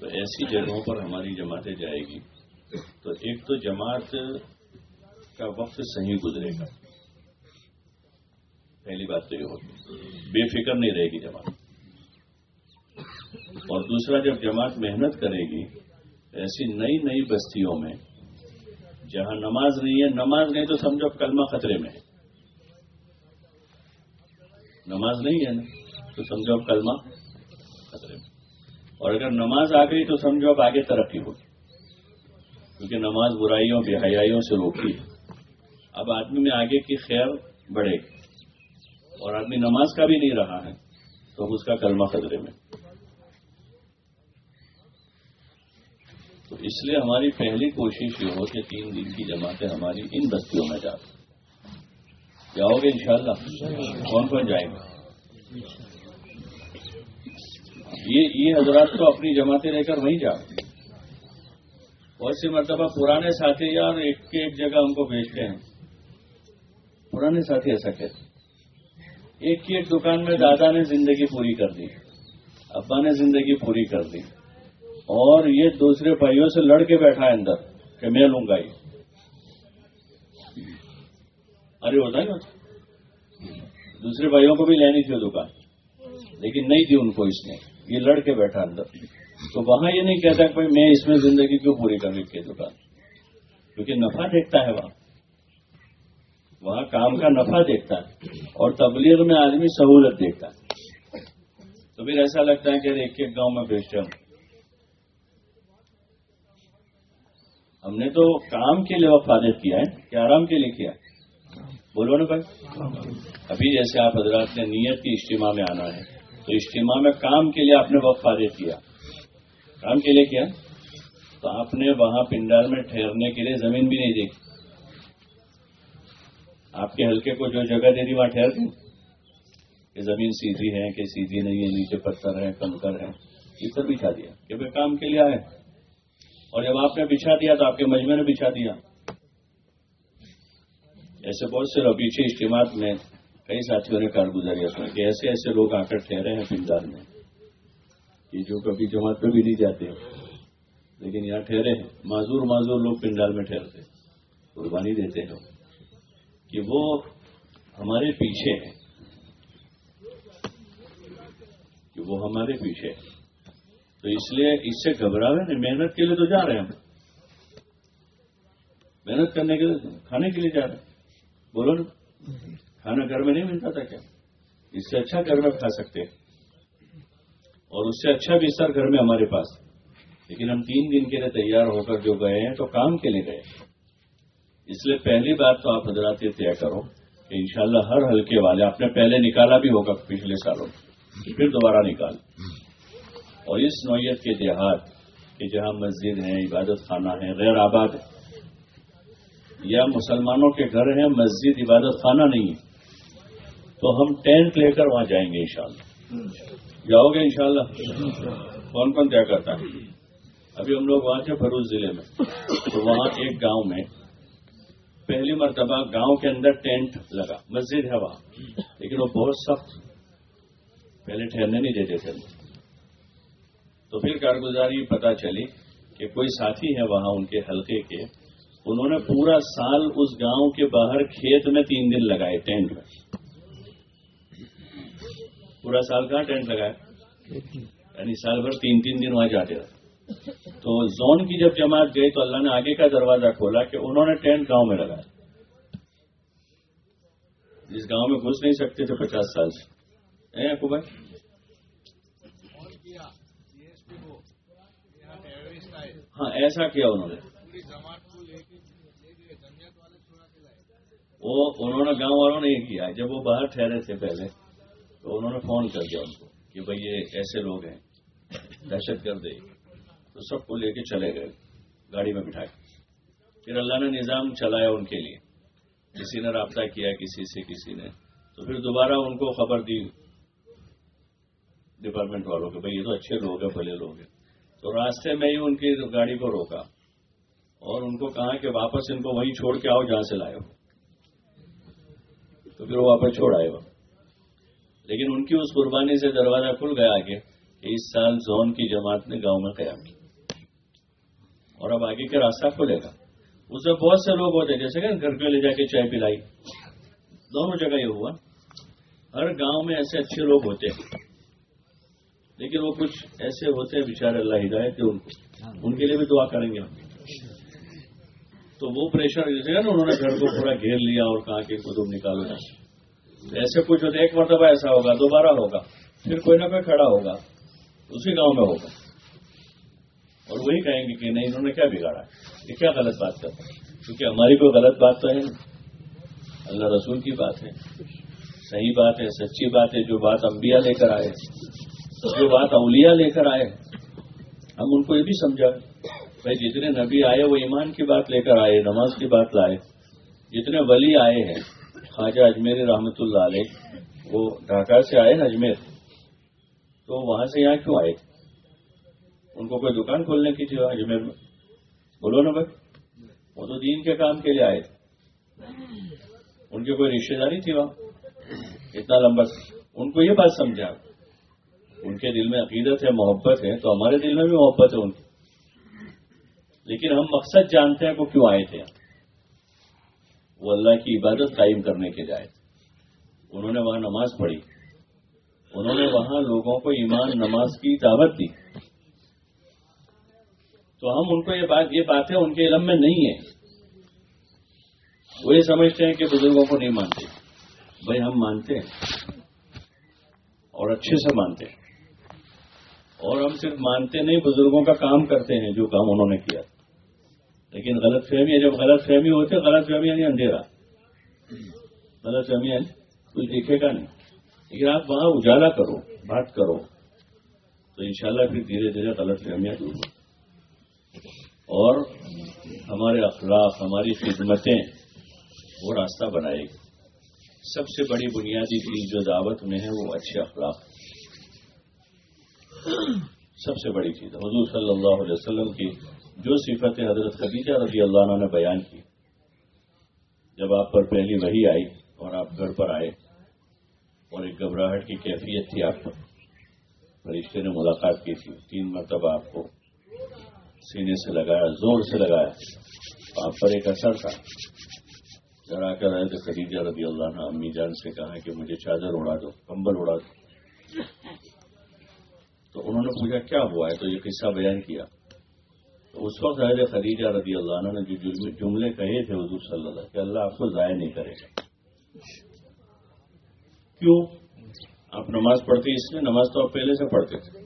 تو ایسی جگہوں پر ہماری جماعتیں جائے گی۔ تو ایک تو جماعت کا وقت صحیح گزرے گا۔ پہلی بات تو یہ ہوگی بے فکر نہیں رہے گی جماعت۔ اور دوسرا، جب جماعت محنت کرے گی، ایسی نئی نئی بستیوں میں، جہاں نماز نہیں ہے، نماز نہیں تو سمجھو اب کلمہ خطرے میں ہے۔ نماز نہیں ہے نا، تو سمجھو اب کلمہ خطرے میں۔ اور اگر نماز آ گئی تو سمجھو اب آگے ترقی ہوگی۔ کیونکہ نماز برائیوں، بے حیائیوں سے روکتی ہے۔ اب آدمی میں آگے کی خیر بڑھے گی۔ اور آدمی نماز کا بھی نہیں رہا ہے، تو اس کا کلمہ خطرے میں۔ تو اس لیے ہماری پہلی کوشش یہ ہو کہ تین دن کی جماعتیں ہماری ان بستیوں میں جا جاؤ گے انشاءاللہ؟ کون کون جائیں گے یہ یہ حضرات تو اپنی جماعتیں لے کر وہیں جا بہت سی مرتبہ پرانے ساتھی یار ایک ایک جگہ ہم کو بھیجتے ہیں۔ پرانے ساتھی ایسا کہتے ایک کی ایک دکان میں دادا نے زندگی پوری کر دی، ابا نے زندگی پوری کر دی۔ اور یہ دوسرے بھائیوں سے لڑ کے بیٹھا ہے اندر کہ میں لوں گا یہ۔ ارے ہوتا ہے نا۔ دوسرے بھائیوں کو بھی لینی تھی وہ دکان، لیکن نہیں تھی ان کو اس نے یہ لڑ کے بیٹھا اندر۔ تو وہاں یہ نہیں کہتا کہ میں اس میں زندگی کیوں پوری کرنی تھی دکان؟ کیونکہ نفع دیکھتا ہے وہاں۔ وہاں کام کا نفع دیکھتا ہے اور تبلیغ میں آدمی سہولت دیکھتا ہے۔ تو پھر ایسا لگتا ہے کہ ایک ایک گاؤں میں بیچتے ہوں ہم۔ نے تو کام کے لیے وفادت کیا ہے، کہ آرام کے لیے کیا بولو نا بھائی۔ ابھی جیسے آپ حضرات نے نیت کی اجتماع میں آنا ہے، تو اجتماع میں کام کے لیے آپ نے وفادت کیا۔ کام کے لیے کیا؟ تو آپ نے وہاں پنڈال میں ٹھہرنے کے لیے زمین بھی نہیں دیکھی۔ آپ کے ہلکے کو جو جگہ دے دی وہاں ٹھہر دی کہ زمین سیدھی ہے کہ سیدھی نہیں ہے، نیچے پتھر ہے کنکر ہے یہ سب بچھا دیا کہ بھائی کام کے لیے آئے۔ اور جب آپ نے بچھا دیا تو آپ کے مجمے نے بچھا دیا۔ ایسے بہت سے لوگ پیچھے اجتماع میں کئی ساتھیوں نے کارگزاری سنا کہ ایسے ایسے لوگ آ کر ٹھہرے ہیں پنڈال میں۔ کہ جو کبھی جماعت پہ بھی نہیں جاتے، لیکن یہاں ٹھہرے ہیں۔ معذور معذور لوگ پنڈال میں ٹھہرتے، قربانی دیتے ہیں۔ کہ وہ ہمارے پیچھے ہیں۔ کہ وہ ہمارے پیچھے ہیں۔ تو اس لیے اس سے گھبراوے نہیں، محنت کے لیے تو جا رہے ہیں ہم۔ محنت کرنے کے لیے کھانے کے لیے جا رہے ہیں۔ بولو نا، کھانا گھر میں نہیں ملتا تھا کیا؟ اس سے اچھا گھر میں کھا سکتے ہیں۔ اور اس سے اچھا بستر گھر میں ہمارے پاس۔ لیکن ہم تین دن کے لیے تیار ہو کر جو گئے ہیں تو کام کے لیے گئے اس لیے پہلی بات تو آپ حضرات یہ طے کرو کہ انشاءاللہ ہر ہلکے والے آپ نے پہلے نکالا بھی ہوگا پچھلے سالوں پھر دوبارہ نکال۔ اور اس نوعیت کے دیہات کہ جہاں مسجد ہے عبادت خانہ ہے غیر آباد ہے یا مسلمانوں کے گھر ہیں مسجد عبادت خانہ نہیں ہے تو ہم ٹینٹ لے کر وہاں جائیں گے انشاءاللہ۔ جاؤ گے انشاءاللہ؟ کون کون طے کرتا ہے؟ ابھی ہم لوگ وہاں تھے بھروچ ضلع میں۔ تو وہاں ایک گاؤں میں پہلی مرتبہ گاؤں کے اندر ٹینٹ لگا، مسجد ہے وہاں، لیکن وہ بہت سخت، پہلے ٹھہرنے نہیں دیتے تھے۔ تو پھر کارگزاری پتا چلی کہ کوئی ساتھی ہے وہاں ان کے حلقے کے۔ انہوں نے پورا سال اس گاؤں کے باہر کھیت میں تین دن لگائے ٹینٹ۔ میں پورا سال کہاں ٹینٹ لگایا؟ یعنی سال بھر تین تین دن وہاں جاتے رہے تو زون کی جب جماعت گئی تو اللہ نے آگے کا دروازہ کھولا کہ انہوں نے ٹینٹ گاؤں میں لگایا۔ جس گاؤں میں گھس نہیں سکتے تھے پچاس سال سے۔ اے بھائی ہاں ایسا کیا انہوں نے۔ وہ انہوں نے گاؤں والوں نے یہ کیا جب وہ باہر ٹھہرے تھے پہلے تو انہوں نے فون کر دیا ان کو کہ بھائی یہ ایسے لوگ ہیں دہشت گرد تو سب کو لے کے چلے گئے، گاڑی میں بٹھائے۔ پھر اللہ نے نظام چلایا ان کے لیے۔ کسی نے رابطہ کیا، کسی سے کسی نے۔ تو پھر دوبارہ ان کو خبر دی ڈپارٹمنٹ والوں کے بھائی، یہ تو اچھے لوگ ہیں، بھلے لوگ ہیں۔ تو راستے میں ہی ان کی گاڑی کو روکا۔ اور ان کو کہا کہ واپس ان کو وہیں چھوڑ کے آؤ جہاں سے لائے ہو۔ تو پھر وہ واپس چھوڑ آئے وہ لیکن ان کی اس قربانی سے دروازہ کھل گیا آگے کہ اس سال زون کی جماعت نے گاؤں میں قیام کی اور اب آگے کا راستہ کھلے گا۔ اس میں بہت سے لوگ ہوتے جیسے کہ گھر پہ لے جا کے چائے پلائی۔ دونوں جگہ یہ ہوا۔ ہر گاؤں میں ایسے اچھے لوگ ہوتے ہیں۔ لیکن وہ کچھ ایسے ہوتے ہیں بےچارے اللہ ہدایت ان کو۔ ان کے لیے بھی دعا کریں گے ہم۔ تو وہ پریشر جیسے نا انہوں نے گھر کو پورا گھیر لیا اور کہا کہ ان کو تم ایسے کچھ ہوتے ایک مرتبہ ایسا ہوگا، دوبارہ ہوگا۔ پھر کوئی نہ کوئی کھڑا ہوگا، اسی گاؤں میں ہوگا۔ اور وہی کہیں گے کہ نہیں، انہوں نے کیا بگاڑا؟ یہ کیا غلط بات کرتا کیونکہ ہماری کوئی غلط بات تو ہے اللہ رسول کی بات ہے۔ صحیح بات ہے، سچی بات ہے، جو بات انبیاء لے کر آئے، جو بات اولیاء لے کر آئے، ہم ان کو یہ بھی سمجھائیں۔ بھائی، جتنے نبی آئے، وہ ایمان کی بات لے کر آئے، نماز کی بات لائے۔ جتنے ولی آئے ہیں، خواجہ اجمیر رحمت اللہ علیہ، وہ ڈھاکہ سے آئے نا اجمیر۔ تو وہاں سے یہاں کیوں آئے؟ ان کو کوئی دکان کھولنے کی تھی اجمیر میں؟ بولو نا بھائی، وہ تو دین کے کام کے لیے آئے ان کی کوئی رشتے داری تھی وہاں؟ اتنا لمبا ان کو یہ بات سمجھا۔ ان کے دل میں عقیدت ہے، محبت ہے، تو ہمارے دل میں بھی محبت ہے ان کی۔ لیکن ہم مقصد جانتے ہیں وہ کیوں آئے تھے۔ وہ اللہ کی عبادت قائم کرنے کے جائے انہوں نے وہاں نماز پڑھی۔ انہوں نے وہاں لوگوں کو ایمان، نماز کی دعوت دی۔ تو ہم ان کو یہ بات یہ باتیں ان کے علم میں نہیں ہے وہ یہ سمجھتے ہیں کہ بزرگوں کو نہیں مانتے۔ بھائی، ہم مانتے ہیں اور اچھے سے مانتے ہیں۔ اور ہم صرف مانتے نہیں، بزرگوں کا کام کرتے ہیں جو کام انہوں نے کیا۔ لیکن غلط فہمی ہے جب غلط فہمی ہوتے غلط فہمی یعنی اندھیرا۔ غلط فہمی یعنی کچھ دیکھے گا نہیں۔ لیکن آپ وہاں اجالا کرو، بات کرو۔ تو انشاءاللہ پھر دھیرے دھیرے غلط فہمیاں دور ہوں۔ اور ہمارے اخلاق، ہماری خدمتیں وہ راستہ بنائے گی۔ سب سے بڑی بنیادی چیز جو دعوت میں ہے وہ اچھے اخلاق سب سے بڑی چیز حضور صلی اللہ علیہ وسلم کی جو صفت حضرت خدیجہ رضی اللہ عنہ نے بیان کی، جب آپ پر پہلی وہی آئی اور آپ گھر پر آئے اور ایک گھبراہٹ کی کیفیت تھی آپ پر، فرشتے نے ملاقات کی تھی، تین مرتبہ آپ کو سینے سے لگایا، زور سے لگایا آپ پر ایک اثر تھا۔ ڈرا کر رہے تھے، خدیجہ رضی اللہ عنہ امی جان سے کہا کہ مجھے چادر اڑا دو، کمبل اڑا دو۔ تو انہوں نے پوچھا، کیا ہوا ہے؟ تو یہ قصہ بیان کیا۔ تو اس وقت حضرت خدیجہ رضی اللہ عنہ نے جو جملے کہے تھے حضور صلی اللہ علیہ وسلم، کہ اللہ آپ کو ضائع نہیں کرے گا۔ کیوں؟ آپ نماز پڑھتے اس میں نماز تو آپ پہلے سے پڑھتے تھے۔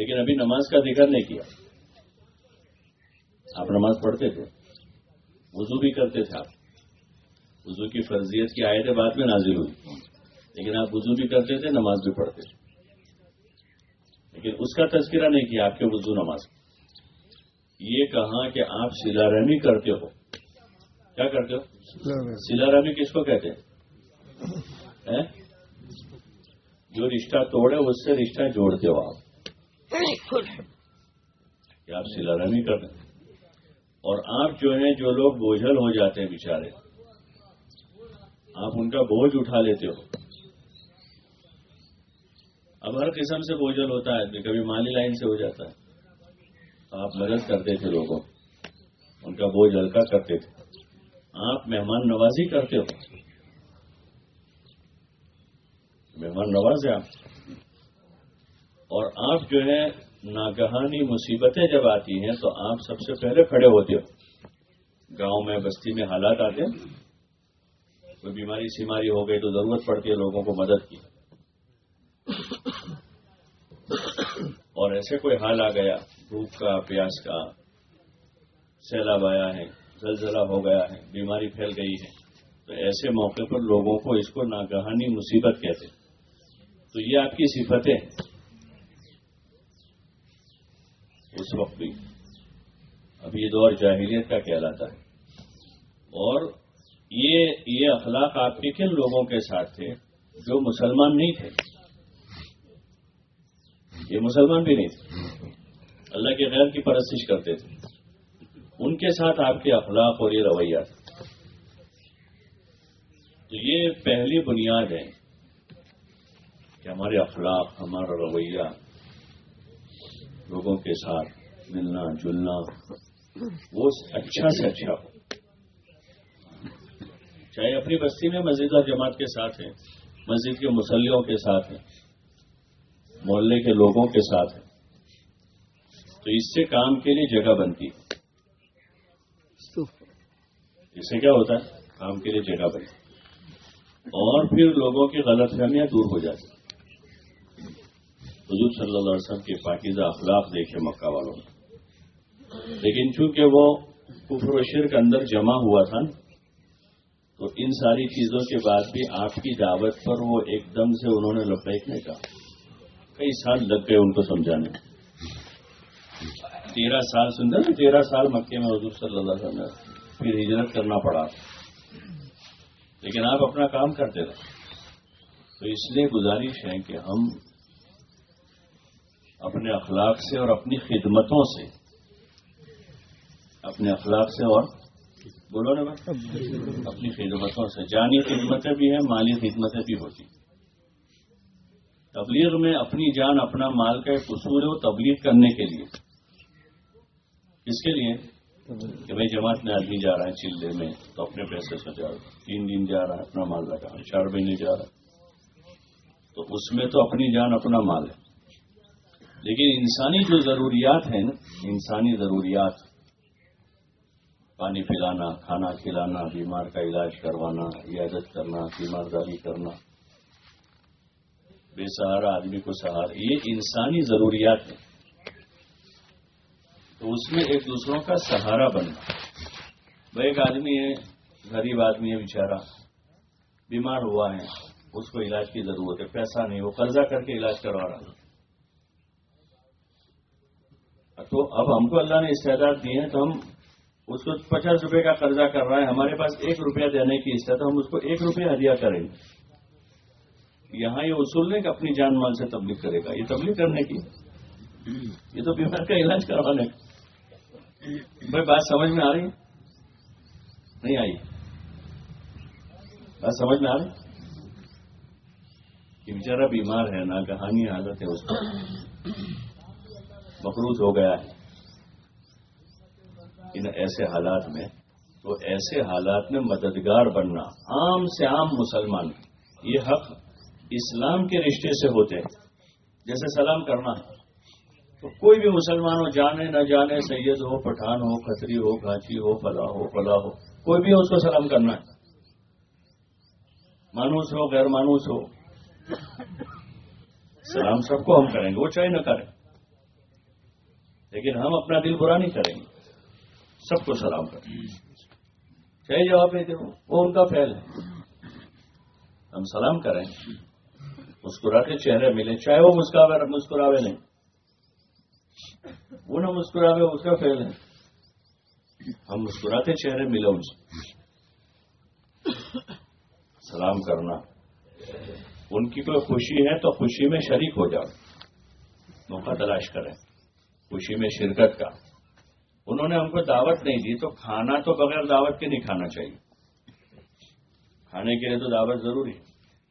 لیکن ابھی نماز کا ذکر نہیں کیا۔ آپ نماز پڑھتے تھے۔ وضو بھی کرتے تھے آپ۔ وضو کی فرضیت کی آیتیں بعد میں نازل ہوئی۔ لیکن آپ وضو بھی کرتے تھے نماز بھی پڑھتے تھے۔ لیکن اس کا تذکرہ نہیں کیا آپ کے وضو نماز۔ یہ کہا کہ آپ سلا رحمی کرتے ہو۔ کیا کرتے ہو؟ سلا رحمی۔ کس کو کہتے ہیں؟ جو رشتہ توڑے اس سے رشتہ جوڑتے ہو آپ۔ کہ آپ سلا رحمی کرتے اور آپ جو ہیں، جو لوگ بوجھل ہو جاتے ہیں بیچارے، آپ ان کا بوجھ اٹھا لیتے ہو۔ اب ہر قسم سے بوجھل ہوتا ہے کبھی مالی لائن سے ہو جاتا ہے۔ آپ مدد کرتے تھے لوگوں، ان کا بوجھ ہلکا کرتے تھے۔ آپ مہمان نوازی کرتے ہو۔ مہمان نواز ہیں آپ۔ اور آپ جو ہے ناگہانی مصیبتیں جب آتی ہیں تو آپ سب سے پہلے کھڑے ہوتے ہو۔ گاؤں میں، بستی میں حالات آتے ہیں۔ کوئی بیماری سیماری ہو گئی تو ضرورت پڑتی ہے لوگوں کو مدد کی۔ اور ایسے کوئی حال آ گیا بھوک کا، پیاس کا، سیلاب آیا ہے، زلزلہ ہو گیا ہے، بیماری پھیل گئی ہے۔ تو ایسے موقع پر لوگوں کو اس کو ناگہانی مصیبت کہتے تو یہ آپ کی صفتیں اس وقت بھی۔ اب یہ دور جاہلیت کا کہلاتا ہے۔ اور یہ یہ اخلاق آپ کے کن لوگوں کے ساتھ تھے جو مسلمان نہیں تھے؟ یہ مسلمان بھی نہیں تھے۔ اللہ کے غیر کی پرستش کرتے تھے۔ ان کے ساتھ آپ کے اخلاق اور یہ رویہ۔ تھا تو یہ پہلی بنیاد ہے کہ ہمارے اخلاق، ہمارا رویہ لوگوں کے ساتھ ملنا جلنا، وہ اچھا سے اچھا ہو۔ چاہے اپنی بستی میں مسجد اور جماعت کے ساتھ ہیں مسجد کے مسلیوں کے ساتھ ہیں، محلے کے لوگوں کے ساتھ ہیں۔ تو اس سے کام کے لیے جگہ بنتی ہے۔ اس سے کیا ہوتا ہے؟ کام کے لیے جگہ بنتی اور پھر لوگوں کی غلط فہمیاں دور ہو جاتی حضور صلی اللہ علیہ وسلم کے پاکیزہ اخلاق دیکھے مکہ والوں نے۔ لیکن چونکہ وہ کفر و شرک اندر جمع ہوا تھا، تو ان ساری چیزوں کے بعد بھی آپ کی دعوت پر وہ ایک دم سے انہوں نے لپیک نہیں کہا۔ کئی سال لگ گئے ان کو سمجھانے۔ تیرہ سال سندر نا، تیرہ سال مکے میں حضور صلی اللہ علیہ وسلم نے پھر ہجرت کرنا پڑا۔ لیکن آپ اپنا کام کرتے رہے۔ تو اس لیے گزارش ہے کہ ہم اپنے اخلاق سے اور اپنی خدمتوں سے۔ اپنے اخلاق سے اور بولو نا اپنی خدمتوں سے۔ جانی خدمتیں بھی ہیں، مالی خدمتیں بھی ہوتی۔ تبلیغ میں اپنی جان، اپنا مال کا ایک قصور ہے وہ تبلیغ کرنے کے لیے۔ کس کے لیے؟ کہ بھائی جماعت میں آدمی جا رہا ہے چلے میں، تو اپنے پیسے سے جا رہا ہے۔ تین دن جا رہا ہے، اپنا مال لگا رہا چار مہینے جا رہا ہے۔ تو اس میں تو اپنی جان، اپنا مال ہے۔ لیکن انسانی جو ضروریات ہیں نا انسانی ضروریات، پانی پلانا، کھانا کھلانا، بیمار کا علاج کروانا، عیادت کرنا، بیمارداری کرنا، بے سہارا آدمی کو سہارا یہ انسانی ضروریات ہیں۔ تو اس میں ایک دوسروں کا سہارا بننا۔ وہ ایک آدمی ہے، غریب آدمی ہے، بیچارہ، بیمار ہوا ہے، اس کو علاج کی ضرورت ہے، پیسہ نہیں، وہ قرضہ کر کے علاج کروا رہا تو اب ہم کو اللہ نے استعداد دی ہے تو ہم اس کو پچاس روپے کا قرضہ کر رہا ہے۔ ہمارے پاس ایک روپیہ دینے کی استعداد ہم اس کو ایک روپیہ ہدیہ کریں گے۔ یہاں یہ اصول نہیں کہ اپنی جان مال سے تبلیغ کرے گا۔ یہ تبلیغ کرنے کی۔ یہ تو بیمار کا علاج کروانے۔ کا بھائی، بات سمجھ میں آ رہی نہیں آئی۔ بات سمجھ میں آ رہی کہ بیچارہ بیمار ہے نہ کہانی حالت ہے اس کو۔ مقروض ہو گیا ہے۔ ان ایسے حالات میں تو ایسے حالات میں مددگار بننا عام سے عام مسلمان یہ حق اسلام کے رشتے سے ہوتے ہیں۔ جیسے سلام کرنا ہے۔ تو کوئی بھی مسلمان ہو، جانے نہ جانے، سید ہو، پٹھان ہو، کھتری ہو، گھاچی ہو فلاح ہو فلاح ہو، کوئی بھی ہو، اس کو سلام کرنا ہے۔ مانوس ہو، غیر مانوس ہو۔ سلام سب کو ہم کریں گے، وہ چاہے نہ کریں لیکن ہم اپنا دل برا نہیں کریں گے۔ سب کو سلام کریں۔ چاہے جواب نہیں دوں وہ ان کا پھیل ہے۔ ہم سلام کریں مسکرا کے چہرے ملے چاہے وہ مسکراوے مسکراوے نہیں۔ وہ نہ مسکراوے اس کا پھیل ہے۔ ہم مسکراتے چہرے ملے ان سے۔ سلام کرنا۔ ان کی کوئی خوشی ہے تو خوشی میں شریک ہو جاؤ۔ موقع تلاش کریں۔ خوشی میں شرکت کا۔ انہوں نے ہم کو دعوت نہیں دی، تو کھانا تو بغیر دعوت کے نہیں کھانا چاہیے۔ کھانے کے لیے تو دعوت ضروری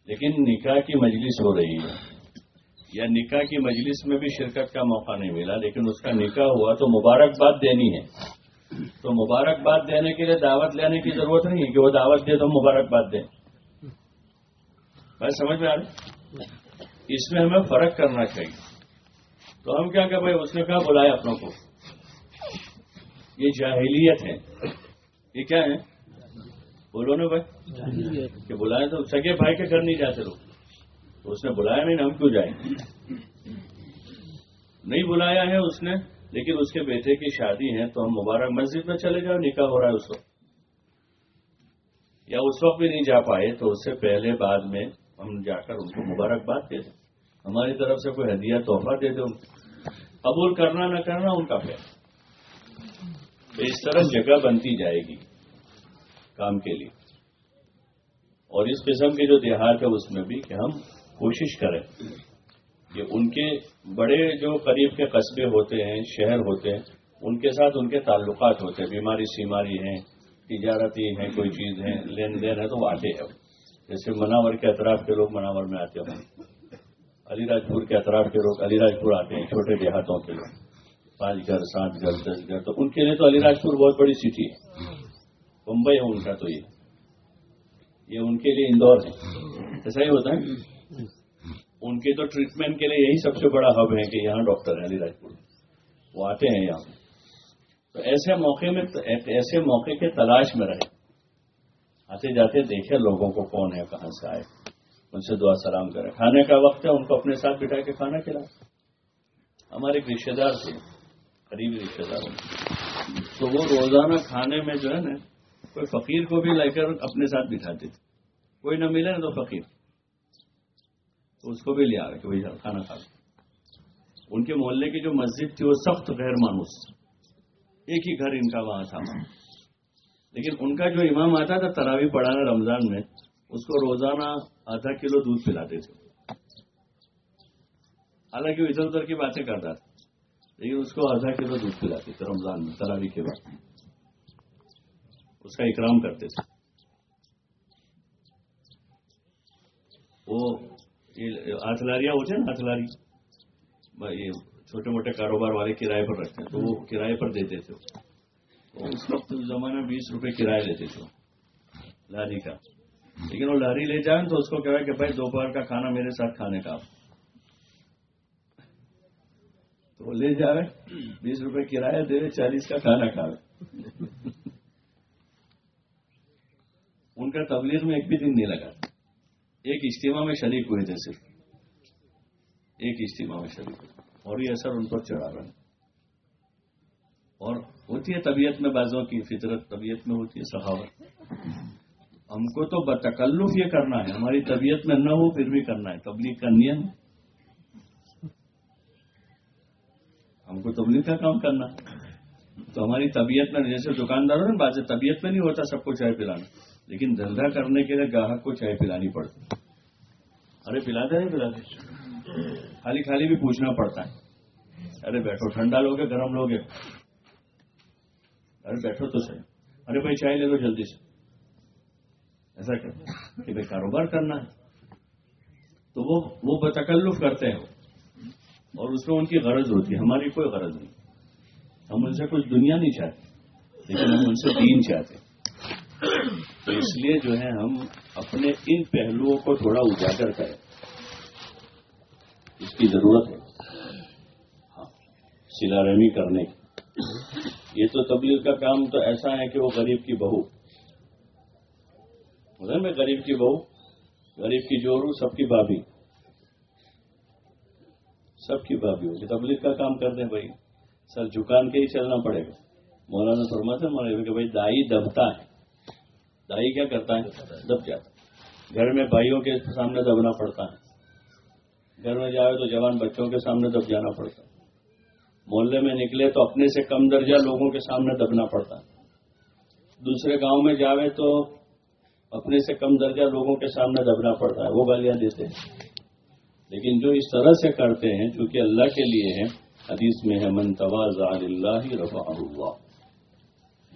لیکن نکاح کی مجلس ہو رہی ہے۔ یا نکاح کی مجلس میں بھی شرکت کا موقع نہیں ملا، لیکن اس کا نکاح ہوا تو مبارکباد دینی ہے۔ تو مبارکباد دینے کے لیے دعوت لینے کی ضرورت نہیں ہے کہ وہ دعوت دے تو مبارکباد دیں بھائی سمجھ میں آ رہی؟ اس میں ہمیں فرق کرنا چاہیے۔ تو ہم کیا کہ بھائی اس نے کہا بلایا اپنوں کو۔ یہ جاہلیت ہے۔ یہ کیا ہے؟ بولو نا بھائی۔ کہ بلائے تو سگے بھائی کے گھر نہیں جاتے لوگ۔ تو اس نے بلایا نہیں ہم کیوں جائیں؟ نہیں بلایا ہے اس نے لیکن اس کے بیٹے کی شادی ہے تو ہم مبارک مسجد میں چلے جاؤ نکاح ہو رہا ہے اس وقت۔ یا اس وقت بھی نہیں جا پائے تو اس سے پہلے بعد میں ہم جا کر ان کو مبارکباد دے دیں۔ ہماری طرف سے کوئی ہدیہ، تحفہ دے دیں قبول کرنا، نہ کرنا، ان کا پھر اس طرح جگہ بنتی جائے گی کام کے لیے۔ اور اس قسم کے جو دیہات ہے اس میں بھی کہ ہم کوشش کریں کہ ان کے بڑے جو قریب کے قصبے ہوتے ہیں، شہر ہوتے ہیں، ان کے ساتھ ان کے تعلقات ہوتے ہیں۔ بیماری سیماری ہیں، تجارتی ہیں، کوئی چیز ہے لین دین ہے تو وہ آتے ہیں۔ جیسے مناور کے اطراف کے لوگ مناور میں آتے ہیں۔ علی راج پور کے اطراف کے لوگ علی راج پور آتے ہیں، چھوٹے دیہاتوں کے لوگ۔ پانچ گھر، سات گھر، دس گھر، تو ان کے لیے تو علی راج پور بہت بڑی سٹی ہے۔ ممبئی ہے ان کا تو یہ۔ یہ ان کے لیے اندور ہے۔ ایسا ہی ہوتا ہے۔ ان کے تو ٹریٹمنٹ کے لیے یہی سب سے بڑا ہب ہے کہ یہاں ڈاکٹر ہیں علی راج پور وہ آتے ہیں یہاں۔ تو ایسے موقع میں، ایسے موقع کے تلاش میں رہے۔ آتے جاتے دیکھے لوگوں کو کون ہے، کہاں سے آئے۔ ان سے دعا سلام کرے کھانے کا وقت ہے، ان کو اپنے ساتھ بٹھا کے کھانا کھلائے ہمارے ایک رشتے دار تھے، قریبی رشتے دار۔ تو وہ روزانہ کھانے میں جو ہے نا، کوئی فقیر کو بھی لے کر اپنے ساتھ بٹھاتے تھے۔ کوئی نہ ملے نا تو فقیر۔ تو اس کو بھی لیا کہ بھائی کھانا کھا ان کے محلے کی جو مسجد تھی، وہ سخت غیر مانوس ایک ہی گھر ان کا وہاں تھا۔ لیکن ان کا جو امام آتا تھا تراوی پڑھانا رمضان میں اس کو روزانہ آدھا کلو دودھ پلاتے تھے۔ حالانکہ وہ ادھر ادھر کی باتیں کرتا تھا، لیکن اس کو آدھا کلو دودھ پلاتے تھے رمضان میں، تراوی کے بعد اس کا اکرام کرتے تھے۔ وہ آتلاریاں ہوتے ہیں نا آتلاری یہ چھوٹے موٹے کاروبار والے کرائے پر رکھتے ہیں، تو وہ کرائے پر دیتے تھے۔ اس وقت زمانے میں بیس روپے کرایہ لیتے تھے۔ لاری کا۔ لیکن وہ لاری لے جائیں تو اس کو کہا کہ بھائی دوپہر کا کھانا میرے ساتھ کھانے کا تو وہ لے جا رہے بیس روپے کرایہ دے رہے چالیس کا کھانا کھا رہے ان کا تبلیغ میں ایک بھی دن نہیں لگا۔ ایک اجتماع میں شریک ہوئے تھے صرف۔ ایک اجتماع میں شریک ہوئے۔ اور یہ اثر ان پر چڑھا رہا ہے۔ اور ہوتی ہے طبیعت میں بازوں کی فطرت طبیعت میں ہوتی ہے سخاوت ہم کو تو بتکلف یہ کرنا ہے، ہماری طبیعت میں نہ ہو پھر بھی کرنا ہے، تبلیغ کا نیم۔ ہم کو تبلیغ کا کام کرنا تو ہماری طبیعت میں، جیسے دکانداروں نے بات طبیعت میں نہیں ہوتا سب کو چائے پلانا۔ لیکن دھندا کرنے کے لیے گاہک کو چائے پلانی پڑتی۔ ارے، پلا دے پلاتے خالی خالی بھی پوچھنا پڑتا ہے۔ ارے، بیٹھو، ٹھنڈا لوگے گرم لوگے ارے، بیٹھو تو صحیح۔ ارے بھائی، چائے لے لو جلدی سے۔ ایسا کہ بھائی کاروبار کرنا ہے۔ تو وہ وہ بتکلف کرتے ہیں۔ اور اس میں ان کی غرض ہوتی ہے۔ ہماری کوئی غرض نہیں۔ ہم ان سے کچھ دنیا نہیں چاہتے، لیکن ہم ان سے دین چاہتے تو اس لیے جو ہے، ہم اپنے ان پہلوؤں کو تھوڑا اجاگر کریں۔ اس کی ضرورت ہے۔ ہاں، سلا رحمی کرنے کی۔ یہ تو تبلیغ کا کام تو ایسا ہے کہ وہ غریب کی بہو۔ میں غریب کی بہو، غریب کی جورو سب کی بھابھی۔ سب کی بھابھی ہوگی۔ تبلیغ کا کام کر دیں بھائی۔ سر جھکان کے ہی چلنا پڑے گا۔ مولانا فرماتے ہیں کہ بھائی دائی دبتا ہے۔ دائی کیا کرتا ہے؟ دب جاتا ہے۔ گھر میں بھائیوں کے سامنے دبنا پڑتا ہے۔ گھر میں جاؤ تو جوان بچوں کے سامنے دب جانا پڑتا ہے۔ محلے میں نکلے تو اپنے سے کم درجہ لوگوں کے سامنے دبنا پڑتا ہے۔ دوسرے گاؤں میں جاوے تو اپنے سے کم درجہ لوگوں کے سامنے دبنا پڑتا ہے، وہ گالیاں دیتے ہیں۔ لیکن جو اس طرح سے کرتے ہیں چونکہ اللہ کے لیے ہے حدیث میں ہے، من تواز اللہ رفا اللہ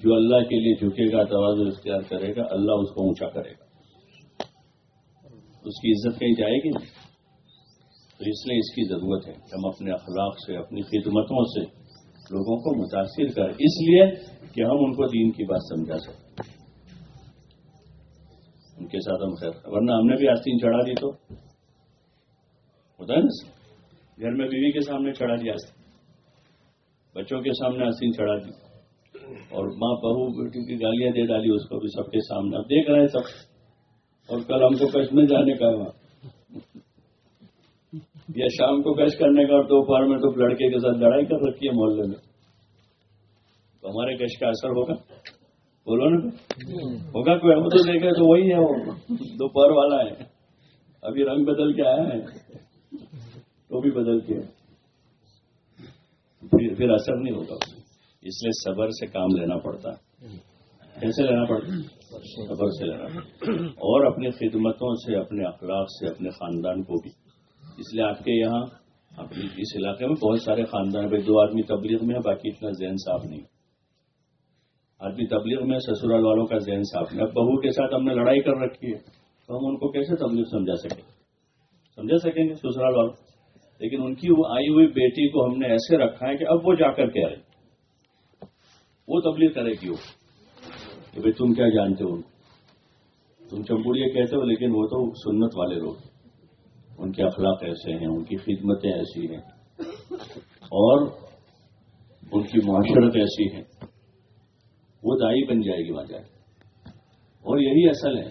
جو اللہ کے لیے جھکے گا تواز اختیار کرے گا، اللہ اس کو اونچا کرے گا۔ اس کی عزت کہیں جائے گی نہیں؟ تو اس لیے اس کی ضرورت ہے کہ ہم اپنے اخلاق سے، اپنی خدمتوں سے لوگوں کو متاثر کریں۔ اس لیے کہ ہم ان کو دین کی بات سمجھا سکیں ان کے ساتھ ہم خیر ورنہ ہم نے بھی آستین چڑھا دی تو۔ ہوتا ہے نا گھر میں بیوی کے سامنے چڑھا دیا آستین۔ بچوں کے سامنے آستین چڑھا دی۔ اور ماں بہو بیٹی کی گالیاں دے ڈالی، اس کو بھی سب کے سامنے۔ اب دیکھ رہے ہیں سب۔ اور کل ہم کو کش میں جانے کا وہاں یا شام کو کش کرنے کا اور دوپہر میں تو لڑکے کے ساتھ لڑائی کر رکھی ہے محلے میں۔ تو ہمارے کش کا اثر ہوگا۔ بولو نا ہوگا کوئی ہم تو دیکھے تو وہی ہے وہ۔ دوپہر والا ہے۔ ابھی رنگ بدل کے آیا ہے۔ تو بھی بدل کے۔ پھر اثر نہیں ہوگا اس لیے صبر سے کام لینا پڑتا۔ کیسے لینا پڑتا؟ صبر سے لینا پڑتا۔ اور اپنی خدمتوں سے، اپنے اخلاق سے، اپنے خاندان کو بھی۔ اس لیے آپ کے یہاں اس علاقے میں بہت سارے خاندان بھائی دو آدمی تبلیغ میں ہے باقی اتنا ذہن صاف نہیں۔ آدمی تبلیغ میں سسرال والوں کا ذہن صاف نہیں۔ اب بہو کے ساتھ ہم نے لڑائی کر رکھی ہے۔ تو ہم ان کو کیسے تبلیغ سمجھا سکیں؟ سمجھا سکیں گے سسرال والوں؟ لیکن ان کی وہ آئی ہوئی بیٹی کو ہم نے ایسے رکھا ہے کہ اب وہ جا کر کے آئے وہ تبلیغ کرے گی وہ۔ کہ بھائی تم کیا جانتے ہو؟ تم چمپوڑیے کہتے ہو، لیکن وہ تو سنت والے لوگ ان کے اخلاق ایسے ہیں، ان کی خدمتیں ایسی ہیں۔ اور ان کی معاشرت ایسی ہے وہ دائی بن جائے گی وہاں جائے اور یہی اصل ہے۔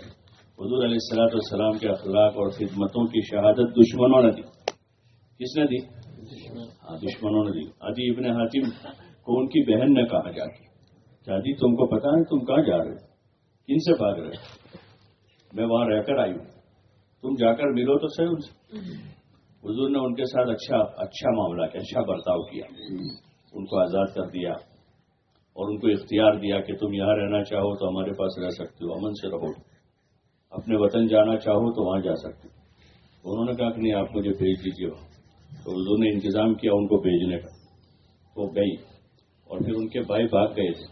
حضور علیہ السلاۃ والسلام کے اخلاق اور خدمتوں کی شہادت دشمنوں نے دی۔ کس نے دی؟ ہاں دشمنوں نے دی۔ آدھی ابن حاتم کو ان کی بہن نے کہا جا کے۔ تم کو پتا ہے تم کہاں جا رہے کن سے بھاگ رہے میں وہاں رہ کر آئی ہوں۔ تم جا کر ملو تو صحیح ان سے۔ حضور نے ان کے ساتھ اچھا اچھا معاملہ کیا اچھا برتاؤ کیا۔ ان کو آزاد کر دیا۔ اور ان کو اختیار دیا کہ تم یہاں رہنا چاہو تو ہمارے پاس رہ سکتے ہو، امن سے رہو۔ اپنے وطن جانا چاہو تو وہاں جا سکتے ہو۔ انہوں نے کہا کہ نہیں، آپ مجھے بھیج دیجیے وہاں۔ تو حضور نے انتظام کیا ان کو بھیجنے کا۔ وہ گئی اور پھر ان کے بھائی بھاگ گئے تھے۔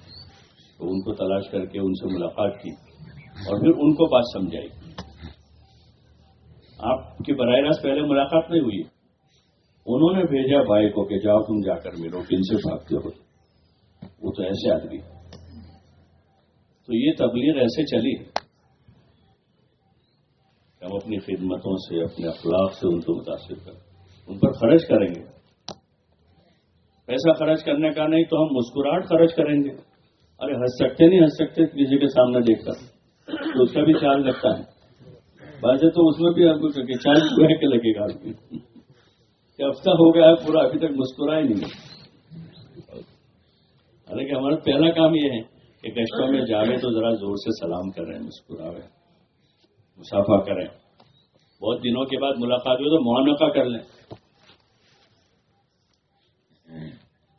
تو ان کو تلاش کر کے ان سے ملاقات کی اور پھر ان کو بات سمجھائی۔ آپ کی براہ راست پہلے ملاقات نہیں ہوئی۔ انہوں نے بھیجا بھائی کو کہ جاؤ تم جا کر ملو کن سے بھاگتے ہو وہ تو ایسے آدمی تو یہ تبلیغ ایسے چلی۔ کہ ہم اپنی خدمتوں سے، اپنے اخلاق سے ان کو متاثر کریں۔ ان پر خرچ کریں گے۔ پیسہ خرچ کرنے کا نہیں تو ہم مسکراہٹ خرچ کریں گے۔ ارے، ہنس سکتے نہیں، ہنس سکتے کسی کے سامنے دیکھ کر تو اس کا بھی چارج لگتا ہے بازے تو اس میں بھی آپ کو چارج جو ہے کہ لگے گا۔ آپ کہ ہفتہ ہو گیا ہے، پورا، ابھی تک مسکرا ہی نہیں حالانکہ ہمارا پہلا کام یہ ہے کہ گشتوں میں جاوے تو ذرا زور سے سلام کر رہے ہیں مسکراوے مسافہ کریں۔ بہت دنوں کے بعد ملاقات ہوئی تو معانقہ کر لیں۔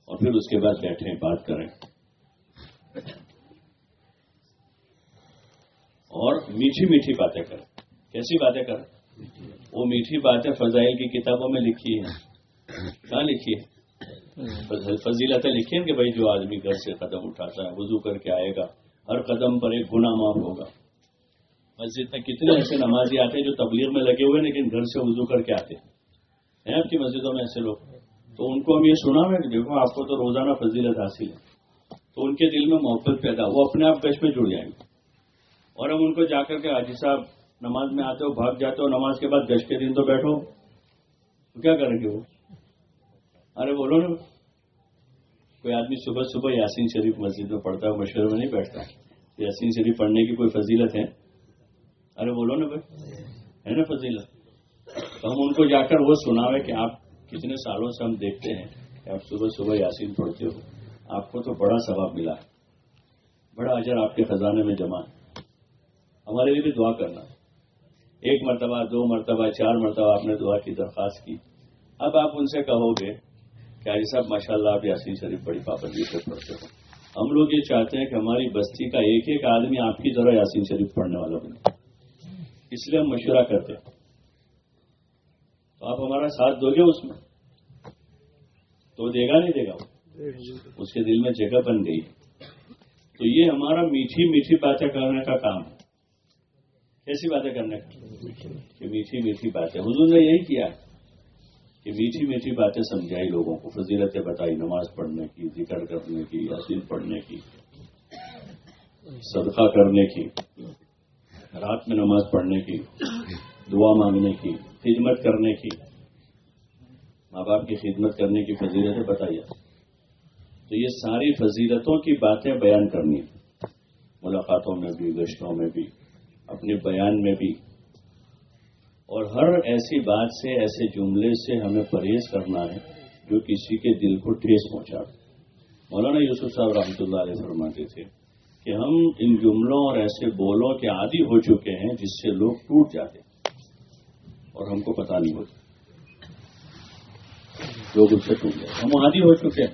اور پھر اس کے بعد بیٹھیں، بات کریں۔ اور میٹھی میٹھی باتیں کریں۔ کیسی باتیں کریں؟ وہ میٹھی باتیں فضائل کی کتابوں میں لکھی ہیں۔ کہاں لکھی ہے فضیلتیں لکھی ہیں کہ بھائی جو آدمی گھر سے قدم اٹھاتا ہے، وضو کر کے آئے گا، ہر قدم پر ایک گنا معاف ہوگا۔ مسجد میں کتنے ایسے نمازی آتے ہیں جو تبلیغ میں لگے ہوئے لیکن گھر سے وضو کر کے آتے ہیں۔ آپ کی مسجدوں میں ایسے لوگ؟ تو ان کو ہم یہ سنا ہے کہ دیکھو، آپ کو تو روزانہ فضیلت حاصل ہے۔ تو ان کے دل میں محبت پیدا، وہ اپنے آپ گش میں جڑ جائیں گے۔ اور ہم ان کو جا کر کے حاجی صاحب نماز میں آتے ہو، بھاگ جاتے ہو، نماز کے بعد گش کے دن تو بیٹھو۔ تو کیا کریں گے وہ؟ ارے بولو نا، کوئی آدمی صبح صبح یاسین شریف مسجد میں پڑھتا ہے، مشورے میں نہیں بیٹھتا۔ یاسین شریف پڑھنے کی کوئی فضیلت ہے؟ ارے بولو نا بھائی، ہے نا فضیلت؟ تو ہم ان کو جا کر وہ سناوے کہ آپ کتنے سالوں سے ہم دیکھتے ہیں کہ آپ صبح صبح یاسین پڑھتے ہو۔ آپ کو تو بڑا ثواب ملا۔ بڑا اجر آپ کے خزانے میں جمع ہے۔ ہمارے لیے بھی دعا کرنا۔ ایک مرتبہ، دو مرتبہ، چار مرتبہ آپ نے دعا کی درخواست کی۔ اب آپ ان سے کہو گے کہ آج صاحب ماشاء اللہ آپ یاسین شریف بڑی پابندی سے پڑھتے ہو ہم لوگ یہ چاہتے ہیں کہ ہماری بستی کا ایک ایک آدمی آپ کی طرح یاسین شریف پڑھنے والا بنے۔ اس لیے ہم مشورہ کرتے ہیں۔ تو آپ ہمارا ساتھ دو گے اس میں۔ تو دے گا نہیں دے گا اس کے دل میں جگہ بن گئی۔ تو یہ ہمارا میٹھی میٹھی باتیں کرنے کا کام ہے۔ کیسی باتیں کرنے کا؟ کہ میٹھی میٹھی باتیں۔ حضور نے یہی کیا۔ کہ میٹھی میٹھی باتیں سمجھائی لوگوں کو، فضیلتیں بتائی، نماز پڑھنے کی، ذکر کرنے کی یاسین پڑھنے کی، صدقہ کرنے کی، رات میں نماز پڑھنے کی، دعا مانگنے کی، خدمت کرنے کی، ماں باپ کی خدمت کرنے کی فضیلتیں بتائیے تو یہ ساری فضیلتوں کی باتیں بیان کرنی ملاقاتوں میں بھی، گشتوں میں بھی، اپنے بیان میں بھی۔ اور ہر ایسی بات سے، ایسے جملے سے ہمیں پرہیز کرنا ہے جو کسی کے دل کو ٹھیس پہنچا مولانا یوسف صاحب رحمۃ اللہ علیہ فرماتے تھے کہ ہم ان جملوں اور ایسے بولوں کے عادی ہو چکے ہیں جس سے لوگ ٹوٹ جاتے ہیں اور ہم کو پتا نہیں ہوتا۔ لوگ اس سے ٹوٹ جاتے ہم عادی ہو چکے ہیں،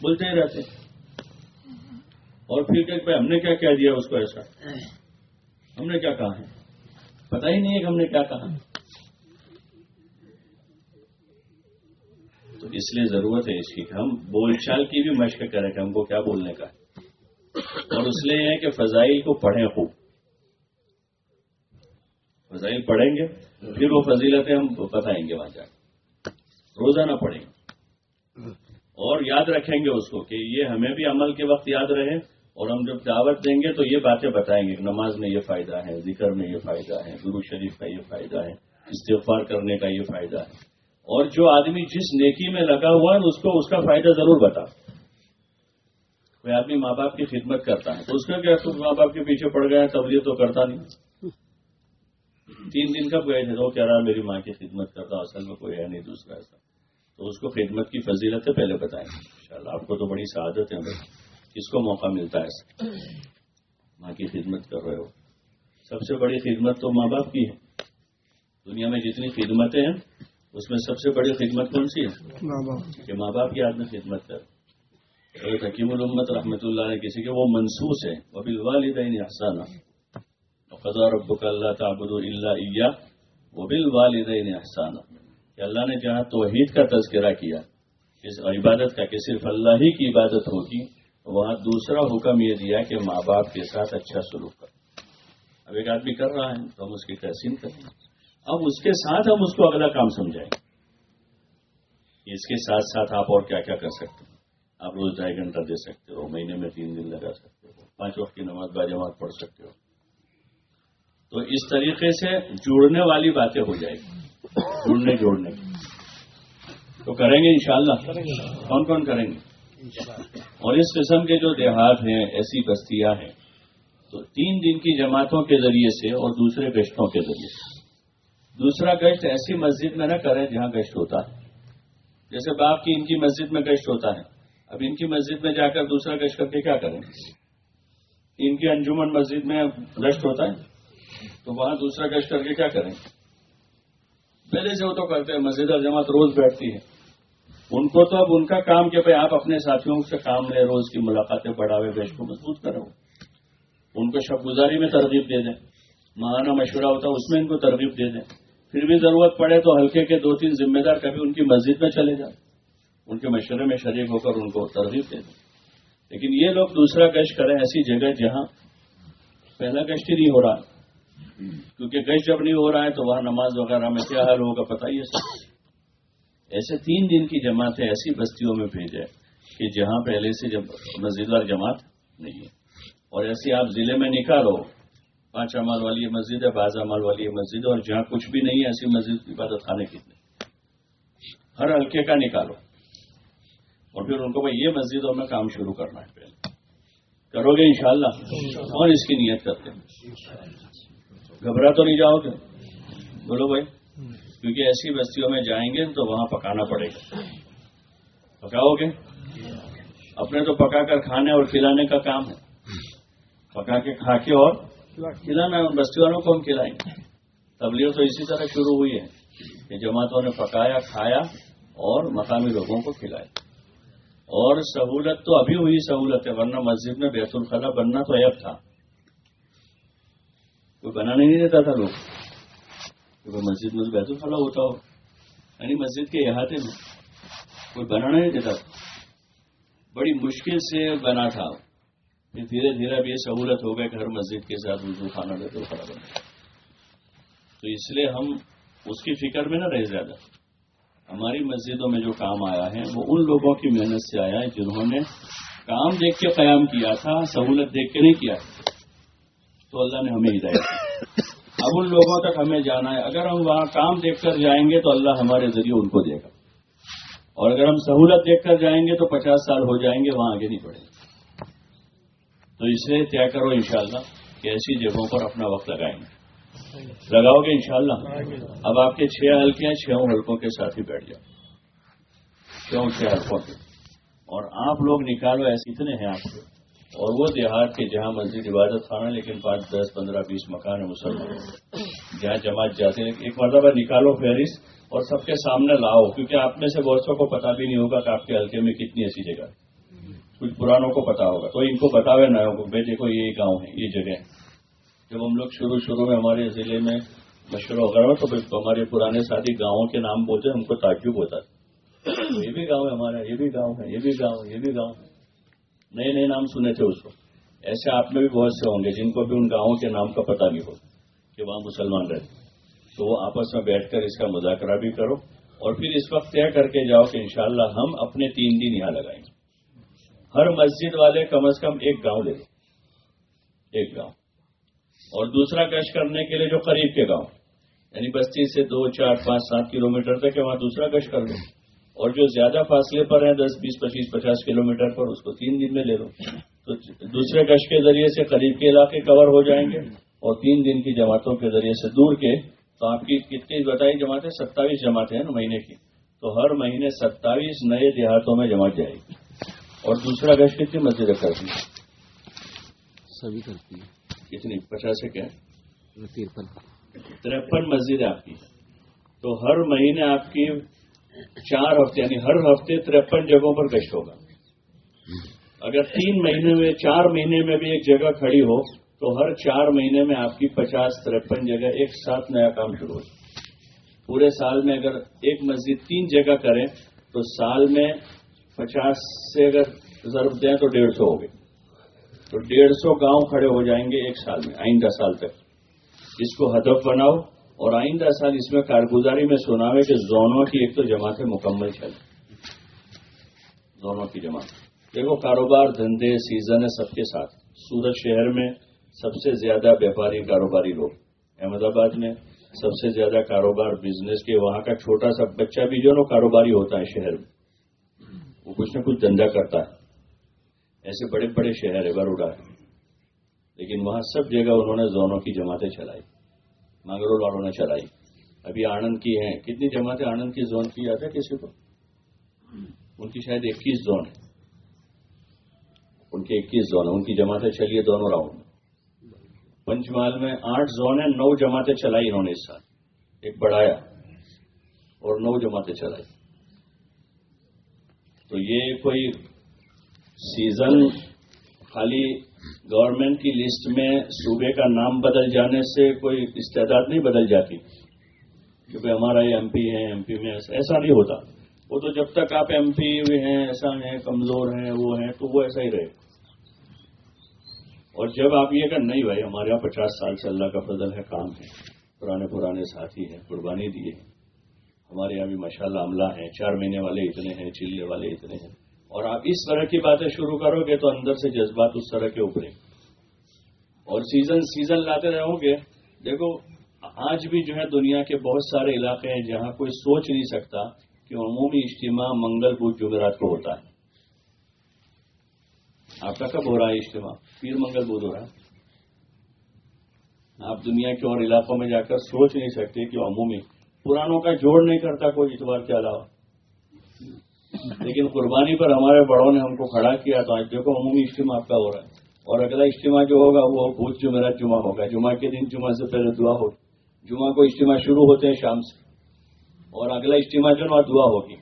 بولتے ہی رہتے اور پھر کہ ہم نے کیا کہہ دیا اس کو ایسا؟ ہم نے کیا کہا ہے؟ پتا ہی نہیں ہے کہ ہم نے کیا کہا۔ تو اس لیے ضرورت ہے اس کی کہ ہم بول چال کی بھی مشق کریں کہ ہم کو کیا بولنے کا ہے۔ اور اس لیے ہے کہ فضائل کو پڑھیں خوب۔ فضائل پڑھیں گے، پھر وہ فضیلتیں ہم بتائیں گے وہاں جا روزانہ پڑھیں۔ گے اور یاد رکھیں گے اس کو کہ یہ ہمیں بھی عمل کے وقت یاد رہے اور ہم جب دعوت دیں گے تو یہ باتیں بتائیں گے نماز میں یہ فائدہ ہے، ذکر میں یہ فائدہ ہے، گرو شریف کا یہ فائدہ ہے، استغفار کرنے کا یہ فائدہ ہے۔ اور جو آدمی جس نیکی میں لگا ہوا ہے، اس کو اس کا فائدہ ضرور بتا۔ کوئی آدمی ماں باپ کی خدمت کرتا ہے تو اس کا کیا خود ماں باپ کے پیچھے پڑ گیا تبلیغ تو کرتا نہیں۔ تین دن کا گئے تھے تو کہہ رہا میری ماں کی خدمت کرتا، اصل میں کوئی ہے نہیں دوسرا ایسا۔ تو اس کو خدمت کی فضیلت ہے پہلے بتائیں۔ گے آپ کو تو بڑی سعادت ہے بھائی کس کو موقع ملتا ہے۔ ماں کی خدمت کر رہے ہو۔ سب سے بڑی خدمت تو ماں باپ کی ہے۔ دنیا میں جتنی خدمتیں ہیں اس میں سب سے بڑی خدمت کون سی ہے؟ کہ ماں باپ کی آدمی خدمت کر حضرت حکیم الامت رحمۃ اللہ علیہ کسی کے وہ منسوس ہے۔ وہ بالوالدین احسانہ قضا ربک اللہ تعبد اللہ عیا وہ بالوالدین احسانہ کہ اللہ نے جہاں توحید کا تذکرہ کیا اس عبادت کا کہ صرف اللہ ہی کی عبادت ہوگی وہاں دوسرا حکم یہ دیا کہ ماں باپ کے ساتھ اچھا سلوک کر اب ایک آدمی کر رہا ہے تو ہم اس کی تحسین کریں اب اس کے ساتھ ہم اس کو اگلا کام سمجھائیں اس کے ساتھ ساتھ آپ اور کیا کیا کر سکتے ہیں؟ آپ روز ڈھائی گھنٹہ دے سکتے ہو مہینے میں تین دن لگا سکتے ہو پانچ وقت کی نماز با جماعت پڑھ سکتے ہو۔ تو اس طریقے سے جوڑنے والی باتیں ہو جائے گی۔ جڑنے جوڑنے۔ کی تو کریں گے انشاءاللہ؟ کون کون کریں گے؟ اور اس قسم کے جو دیہات ہیں ایسی بستیاں ہیں تو تین دن کی جماعتوں کے ذریعے سے اور دوسرے گشتوں کے ذریعے سے۔ دوسرا گشت ایسی مسجد میں نہ کریں جہاں گشت ہوتا ہے۔ جیسے باپ کی ان کی مسجد میں گشت ہوتا ہے۔ اب ان کی مسجد میں جا کر دوسرا گشت کر کے کیا کریں؟ ان کی انجمن مسجد میں گشت ہوتا ہے۔ تو وہاں دوسرا گشت کر کے کیا کریں؟ پہلے سے وہ تو کرتے ہیں، مسجد اور جماعت روز بیٹھتی ہے۔ ان کو تو اب ان کا کام کہ بھائی آپ اپنے ساتھیوں سے کام لیں، روز کی ملاقاتیں بڑھاوے بیچ کو مضبوط کرو۔ ان کو شب گزاری میں ترغیب دے دیں۔ ماہانہ مشورہ ہوتا ہے، اس میں ان کو ترغیب دے دیں۔ پھر بھی ضرورت پڑے تو ہلکے کے دو تین ذمہ دار کبھی ان کی مسجد میں چلے جائیں۔ ان کے مشورے میں شریک ہو کر ان کو ترغیب دے دیں۔ لیکن یہ لوگ دوسرا گشت کریں ایسی جگہ جہاں پہلا گشت ہی نہیں ہو رہا۔ کیونکہ گشت جب نہیں ہو رہا ہے تو وہاں نماز وغیرہ میں کیا حال ہوگا پتہ ہی ہے ایسے تین دن کی جماعتیں ایسی بستیوں میں بھیجے کہ جہاں پہلے سے جب مسجد جماعت نہیں ہے۔ اور ایسی آپ ضلع میں نکالو پانچ امال والی یہ مسجد ہے باز امال والی یہ مسجد ہے، اور جہاں کچھ بھی نہیں ہے ایسی مسجد عبادت خانے کتنے ہر ہلکے کا نکالو۔ اور پھر ان کو بھائی، یہ مسجدوں میں کام شروع کرنا ہے۔ پہلے کرو گے انشاءاللہ۔ اور اس کی نیت کرتے ہیں۔ گھبرا تو نہیں جاؤ گے بولو بھائی، کیونکہ ایسی بستیوں میں جائیں گے تو وہاں پکانا پڑے گا۔ پکاؤ گے؟ اپنے تو پکا کر کھانے اور کھلانے کا کام ہے۔ پکا کے کھا کے اور کھلانا بستی والوں کو ہم کھلائیں۔ تبلیغ تو اسی طرح شروع ہوئی ہے کہ جماعتوں نے پکایا، کھایا اور مقامی لوگوں کو کھلایا اور سہولت تو ابھی ہوئی سہولت ہے، ورنہ مسجد میں بیت الخلا بننا تو ایب تھا۔ کوئی بنانے نہیں دیتا تھا لوگ۔ کیونکہ مسجد میں بیت الخلا ہوتا ہو۔ یعنی مسجد کے احاطے میں۔ کوئی بنانا نہیں دیتا۔ تھا بڑی مشکل سے بنا تھا۔ پھر دھیرے دھیرے اب یہ سہولت ہو گئی کہ ہر مسجد کے ساتھ وضو خانہ بیت الخلا بنا تو اس لیے ہم اس کی فکر میں نہ رہے زیادہ۔ ہماری مسجدوں میں جو کام آیا ہے، وہ ان لوگوں کی محنت سے آیا ہے جنہوں نے کام دیکھ کے قیام کیا تھا، سہولت دیکھ کے نہیں کیا۔ تو اللہ نے ہمیں ہدایت کی اب ان لوگوں تک ہمیں جانا ہے۔ اگر ہم وہاں کام دیکھ کر جائیں گے تو اللہ ہمارے ذریعے ان کو دے گا۔ اور اگر ہم سہولت دیکھ کر جائیں گے تو پچاس سال ہو جائیں گے، وہاں آگے نہیں بڑھیں گے۔ تو اس لیے طے کرو انشاءاللہ کہ ایسی جگہوں پر اپنا وقت لگائیں گے۔ لگاؤ گے انشاءاللہ۔ اب آپ کے چھ حلقے ہیں چھ حلقوں کے ساتھ ہی بیٹھ جاؤ۔ چھ چھ حلقوں کے۔ اور آپ لوگ نکالو، ایسے اتنے ہیں آپ۔ کے اور وہ دیہات کے جہاں مسجد عبادت خانہ لیکن پانچ، دس، پندرہ، بیس مکان ہیں مسلمان۔ جہاں جماعت جاتے ہیں، ایک مرتبہ نکالو فہرست اور سب کے سامنے لاؤ، کیونکہ آپ میں سے بہت سو کو پتا بھی نہیں ہوگا کہ آپ کے حلقے میں کتنی ایسی جگہ ہے۔ کچھ پرانوں کو پتا ہوگا۔ تو ان کو بتاوے نہ ہوگا۔ بھائی دیکھو یہ گاؤں ہے یہ جگہ ہے۔ جب ہم لوگ شروع شروع میں ہمارے ضلع میں مشورہ وغیرہ تو ہمارے پرانے ساتھی گاؤں کے نام بولتے ہم کو تعجب ہوتا تھا یہ بھی گاؤں ہے ہمارا، یہ بھی گاؤں ہے، یہ بھی گاؤں ہے، یہ بھی گاؤں ہے۔ نئے نئے نام سنے تھے اس کو۔ ایسے آپ میں بھی بہت سے ہوں گے جن کو بھی ان گاؤں کے نام کا پتہ نہیں ہو کہ وہاں مسلمان رہتے تو وہ آپس میں بیٹھ کر اس کا مذاکرہ بھی کرو اور پھر اس وقت طے کر کے جاؤ کہ انشاءاللہ ہم اپنے تین دن یہاں لگائیں گے۔ ہر مسجد والے کم از کم ایک گاؤں لے لو ایک گاؤں۔ اور دوسرا گشت کرنے کے لیے جو قریب کے گاؤں۔ یعنی بستی سے دو، چار، پانچ، سات کلو میٹر تک ہے، وہاں دوسرا گشت کر لو اور جو زیادہ فاصلے پر ہیں، دس، بیس، پچیس، پچاس کلو میٹر پر، اس کو تین دن میں لے لو۔ تو دوسرے گشت کے ذریعے سے قریب کے علاقے کور ہو جائیں گے۔ اور تین دن کی جماعتوں کے ذریعے سے دور کے۔ تو آپ کی کتنی بتائی جماعتیں؟ ستاویس جماعتیں ہیں نا مہینے کی۔ تو ہر مہینے ستاویس نئے دیہاتوں میں جماعت جائے گی۔ اور دوسرا گشت کتنی مسجد کرتی
سبھی کرتی ہے
کتنی؟ پچاس کیا؟
ترپن۔
ترپن مسجد آپ کی۔ تو ہر مہینے آپ کی چار ہفتے یعنی ہر ہفتے ترپن جگہوں پر گشت ہوگا۔ اگر تین مہینے میں چار مہینے میں بھی ایک جگہ کھڑی ہو تو ہر چار مہینے میں آپ کی پچاس ترپن جگہ ایک ساتھ نیا کام شروع ہو پورے سال میں اگر ایک مسجد تین جگہ کریں تو سال میں پچاس سے اگر ضرب دیں تو ڈیڑھ سو ہو گئے۔ تو ڈیڑھ سو گاؤں کھڑے ہو جائیں گے ایک سال میں، آئندہ سال تک۔ اس کو ہدف بناؤ اور آئندہ سال اس میں کارگزاری میں سناوے کہ زونوں کی ایک تو جماعت مکمل چلے زونوں کی جماعت۔ دیکھو، کاروبار دھندے سیزن ہے سب کے ساتھ۔ سورت شہر میں سب سے زیادہ ویپاری کاروباری لوگ۔ احمد آباد میں سب سے زیادہ کاروبار بزنس کے، وہاں کا چھوٹا سا بچہ بھی جو نا کاروباری ہوتا ہے شہر میں۔ وہ کچھ نہ کچھ دھندا کرتا ہے۔ ایسے بڑے بڑے شہر ہے، بروڈا۔ ہے لیکن وہاں سب جگہ انہوں نے زونوں کی جماعتیں چلائی۔ مانگرول والوں نے چلائی۔ ابھی آنند کی ہیں۔ کتنی جماعتیں آنند کی زون کی؟ یاد ہے کسی کو؟ ان کی شاید اکیس زون ہے ان کے اکیس زون ہیں۔ ان کی جماعتیں چلیے دونوں راؤنڈ۔ میں پنچ محل میں آٹھ زون ہیں، نو جماعتیں چلائی انہوں نے اس سال۔ ایک بڑھایا اور نو جماعتیں چلائی۔ تو یہ کوئی سیزن خالی گورنمنٹ کی لسٹ میں صوبے کا نام بدل جانے سے کوئی استعداد نہیں بدل جاتی۔ کیونکہ ہمارا یہ ایم پی ہے ایم پی میں ایسا نہیں ہوتا۔ وہ تو جب تک آپ ایم پی ہوئے ہیں، ایسا ہیں، کمزور ہیں، وہ ہیں، تو وہ ایسا ہی رہے۔ اور جب آپ یہ کہ نہیں بھائی، ہمارے یہاں پچاس سال سے اللہ کا فضل ہے، کام ہے، پرانے پرانے ساتھی ہیں، قربانی دیے ہمارے یہاں بھی ماشاء اللہ عملہ ہیں، چار مہینے والے اتنے ہیں چلے والے اتنے ہیں۔ اور آپ اس طرح کی باتیں شروع کرو گے تو اندر سے جذبات اس طرح کے ابھرے اور سیزن سیزن لاتے رہو گے۔ دیکھو، آج بھی جو ہے دنیا کے بہت سارے علاقے ہیں جہاں کوئی سوچ نہیں سکتا کہ عمومی اجتماع منگل بدھ جمعرات کو ہوتا ہے۔ آپ کا کب ہو رہا ہے اجتماع؟ پیر منگل بدھ ہو رہا ہے۔ آپ دنیا کے اور علاقوں میں جا کر سوچ نہیں سکتے کہ عمومی پرانوں کا جوڑ نہیں کرتا کوئی اتوار کے علاوہ۔ لیکن قربانی پر ہمارے بڑوں نے ہم کو کھڑا کیا تو آج دیکھو عمومی اجتماع آپ کا ہو رہا ہے۔ اور اگلا اجتماع جو ہوگا وہ بھوت جمعرات جمعہ ہوگا۔ جمعہ کے دن جمعہ سے پہلے دعا ہوگی۔ جمعہ کو اجتماع شروع ہوتے ہیں شام سے۔ اور اگلا اجتماع جو نا دعا ہوگی۔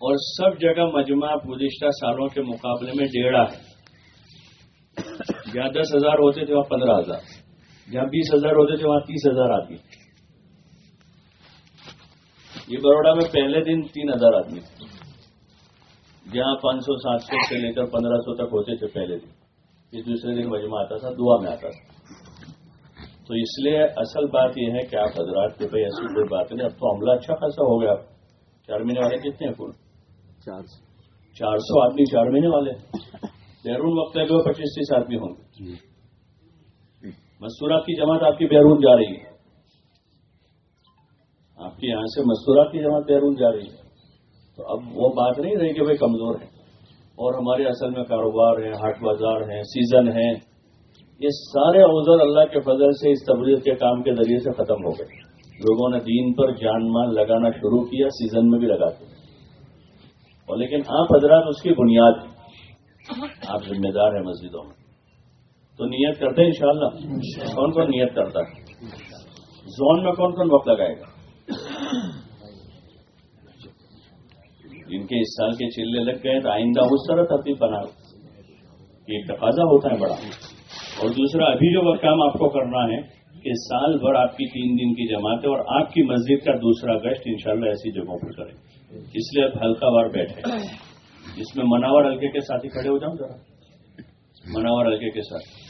اور سب جگہ مجمع گزشتہ سالوں کے مقابلے میں ڈیڑھا ہے۔ جہاں دس ہزار ہوتے تھے، وہاں پندرہ ہزار۔ جہاں بیس ہزار ہوتے تھے، وہاں تیس ہزار آدمی۔ یہ بروڈا میں پہلے دن تین ہزار آدمی تھے۔ جہاں پانچ سو سات سو سے لے کر پندرہ سو تک ہوتے تھے پہلے دن۔ یہ دوسرے دن مجمع آتا تھا دعا میں آتا تھا۔ تو اس لیے اصل بات یہ ہے کہ آپ حضرات کے بھائی ایسی کوئی بات نہیں۔ اب تو عملہ اچھا خاصا ہو گیا۔ چار مہینے والے کتنے ہیں کل
چار
چار سو آدمی چار مہینے والے۔ بیرون وقت ہے جو پچیس تیس آدمی ہوں گے۔ مستورات کی جماعت آپ کی بیرون جا رہی ہے۔ کی یہاں سے مستورات کی جماعت بیرون جا رہی ہے۔ تو اب وہ بات نہیں رہی کہ بھائی کمزور ہیں اور ہمارے اصل میں کاروبار ہیں ہاٹ بازار ہیں سیزن ہیں یہ سارے اوزر اللہ کے فضل سے اس تبلیغ کے کام کے ذریعے سے ختم ہو گئے۔ لوگوں نے دین پر جان مال لگانا شروع کیا سیزن میں بھی لگاتے اور لیکن آپ حضرات اس کی بنیاد آپ ذمہ دار ہیں مسجدوں میں۔ تو نیت کرتے ہیں انشاءاللہ۔ کون کون نیت کرتا ہے؟ زون میں کون کون وقت لگائے گا؟ جن کے اس سال کے چلے لگ گئے تو آئندہ اس طرح ترتیب بنا ایک تقاضا ہوتا ہے بڑا۔ اور دوسرا، ابھی جو کام آپ کو کرنا ہے کہ سال بھر آپ کی تین دن کی جماعت ہے اور آپ کی مسجد کا دوسرا گشت انشاءاللہ ایسی جگہوں پر کریں۔ اس لیے اب ہلکا وار بیٹھے۔ اس میں مناور ہلکے کے ساتھ ہی کھڑے ہو جاؤں ذرا۔ مناور ہلکے کے ساتھ۔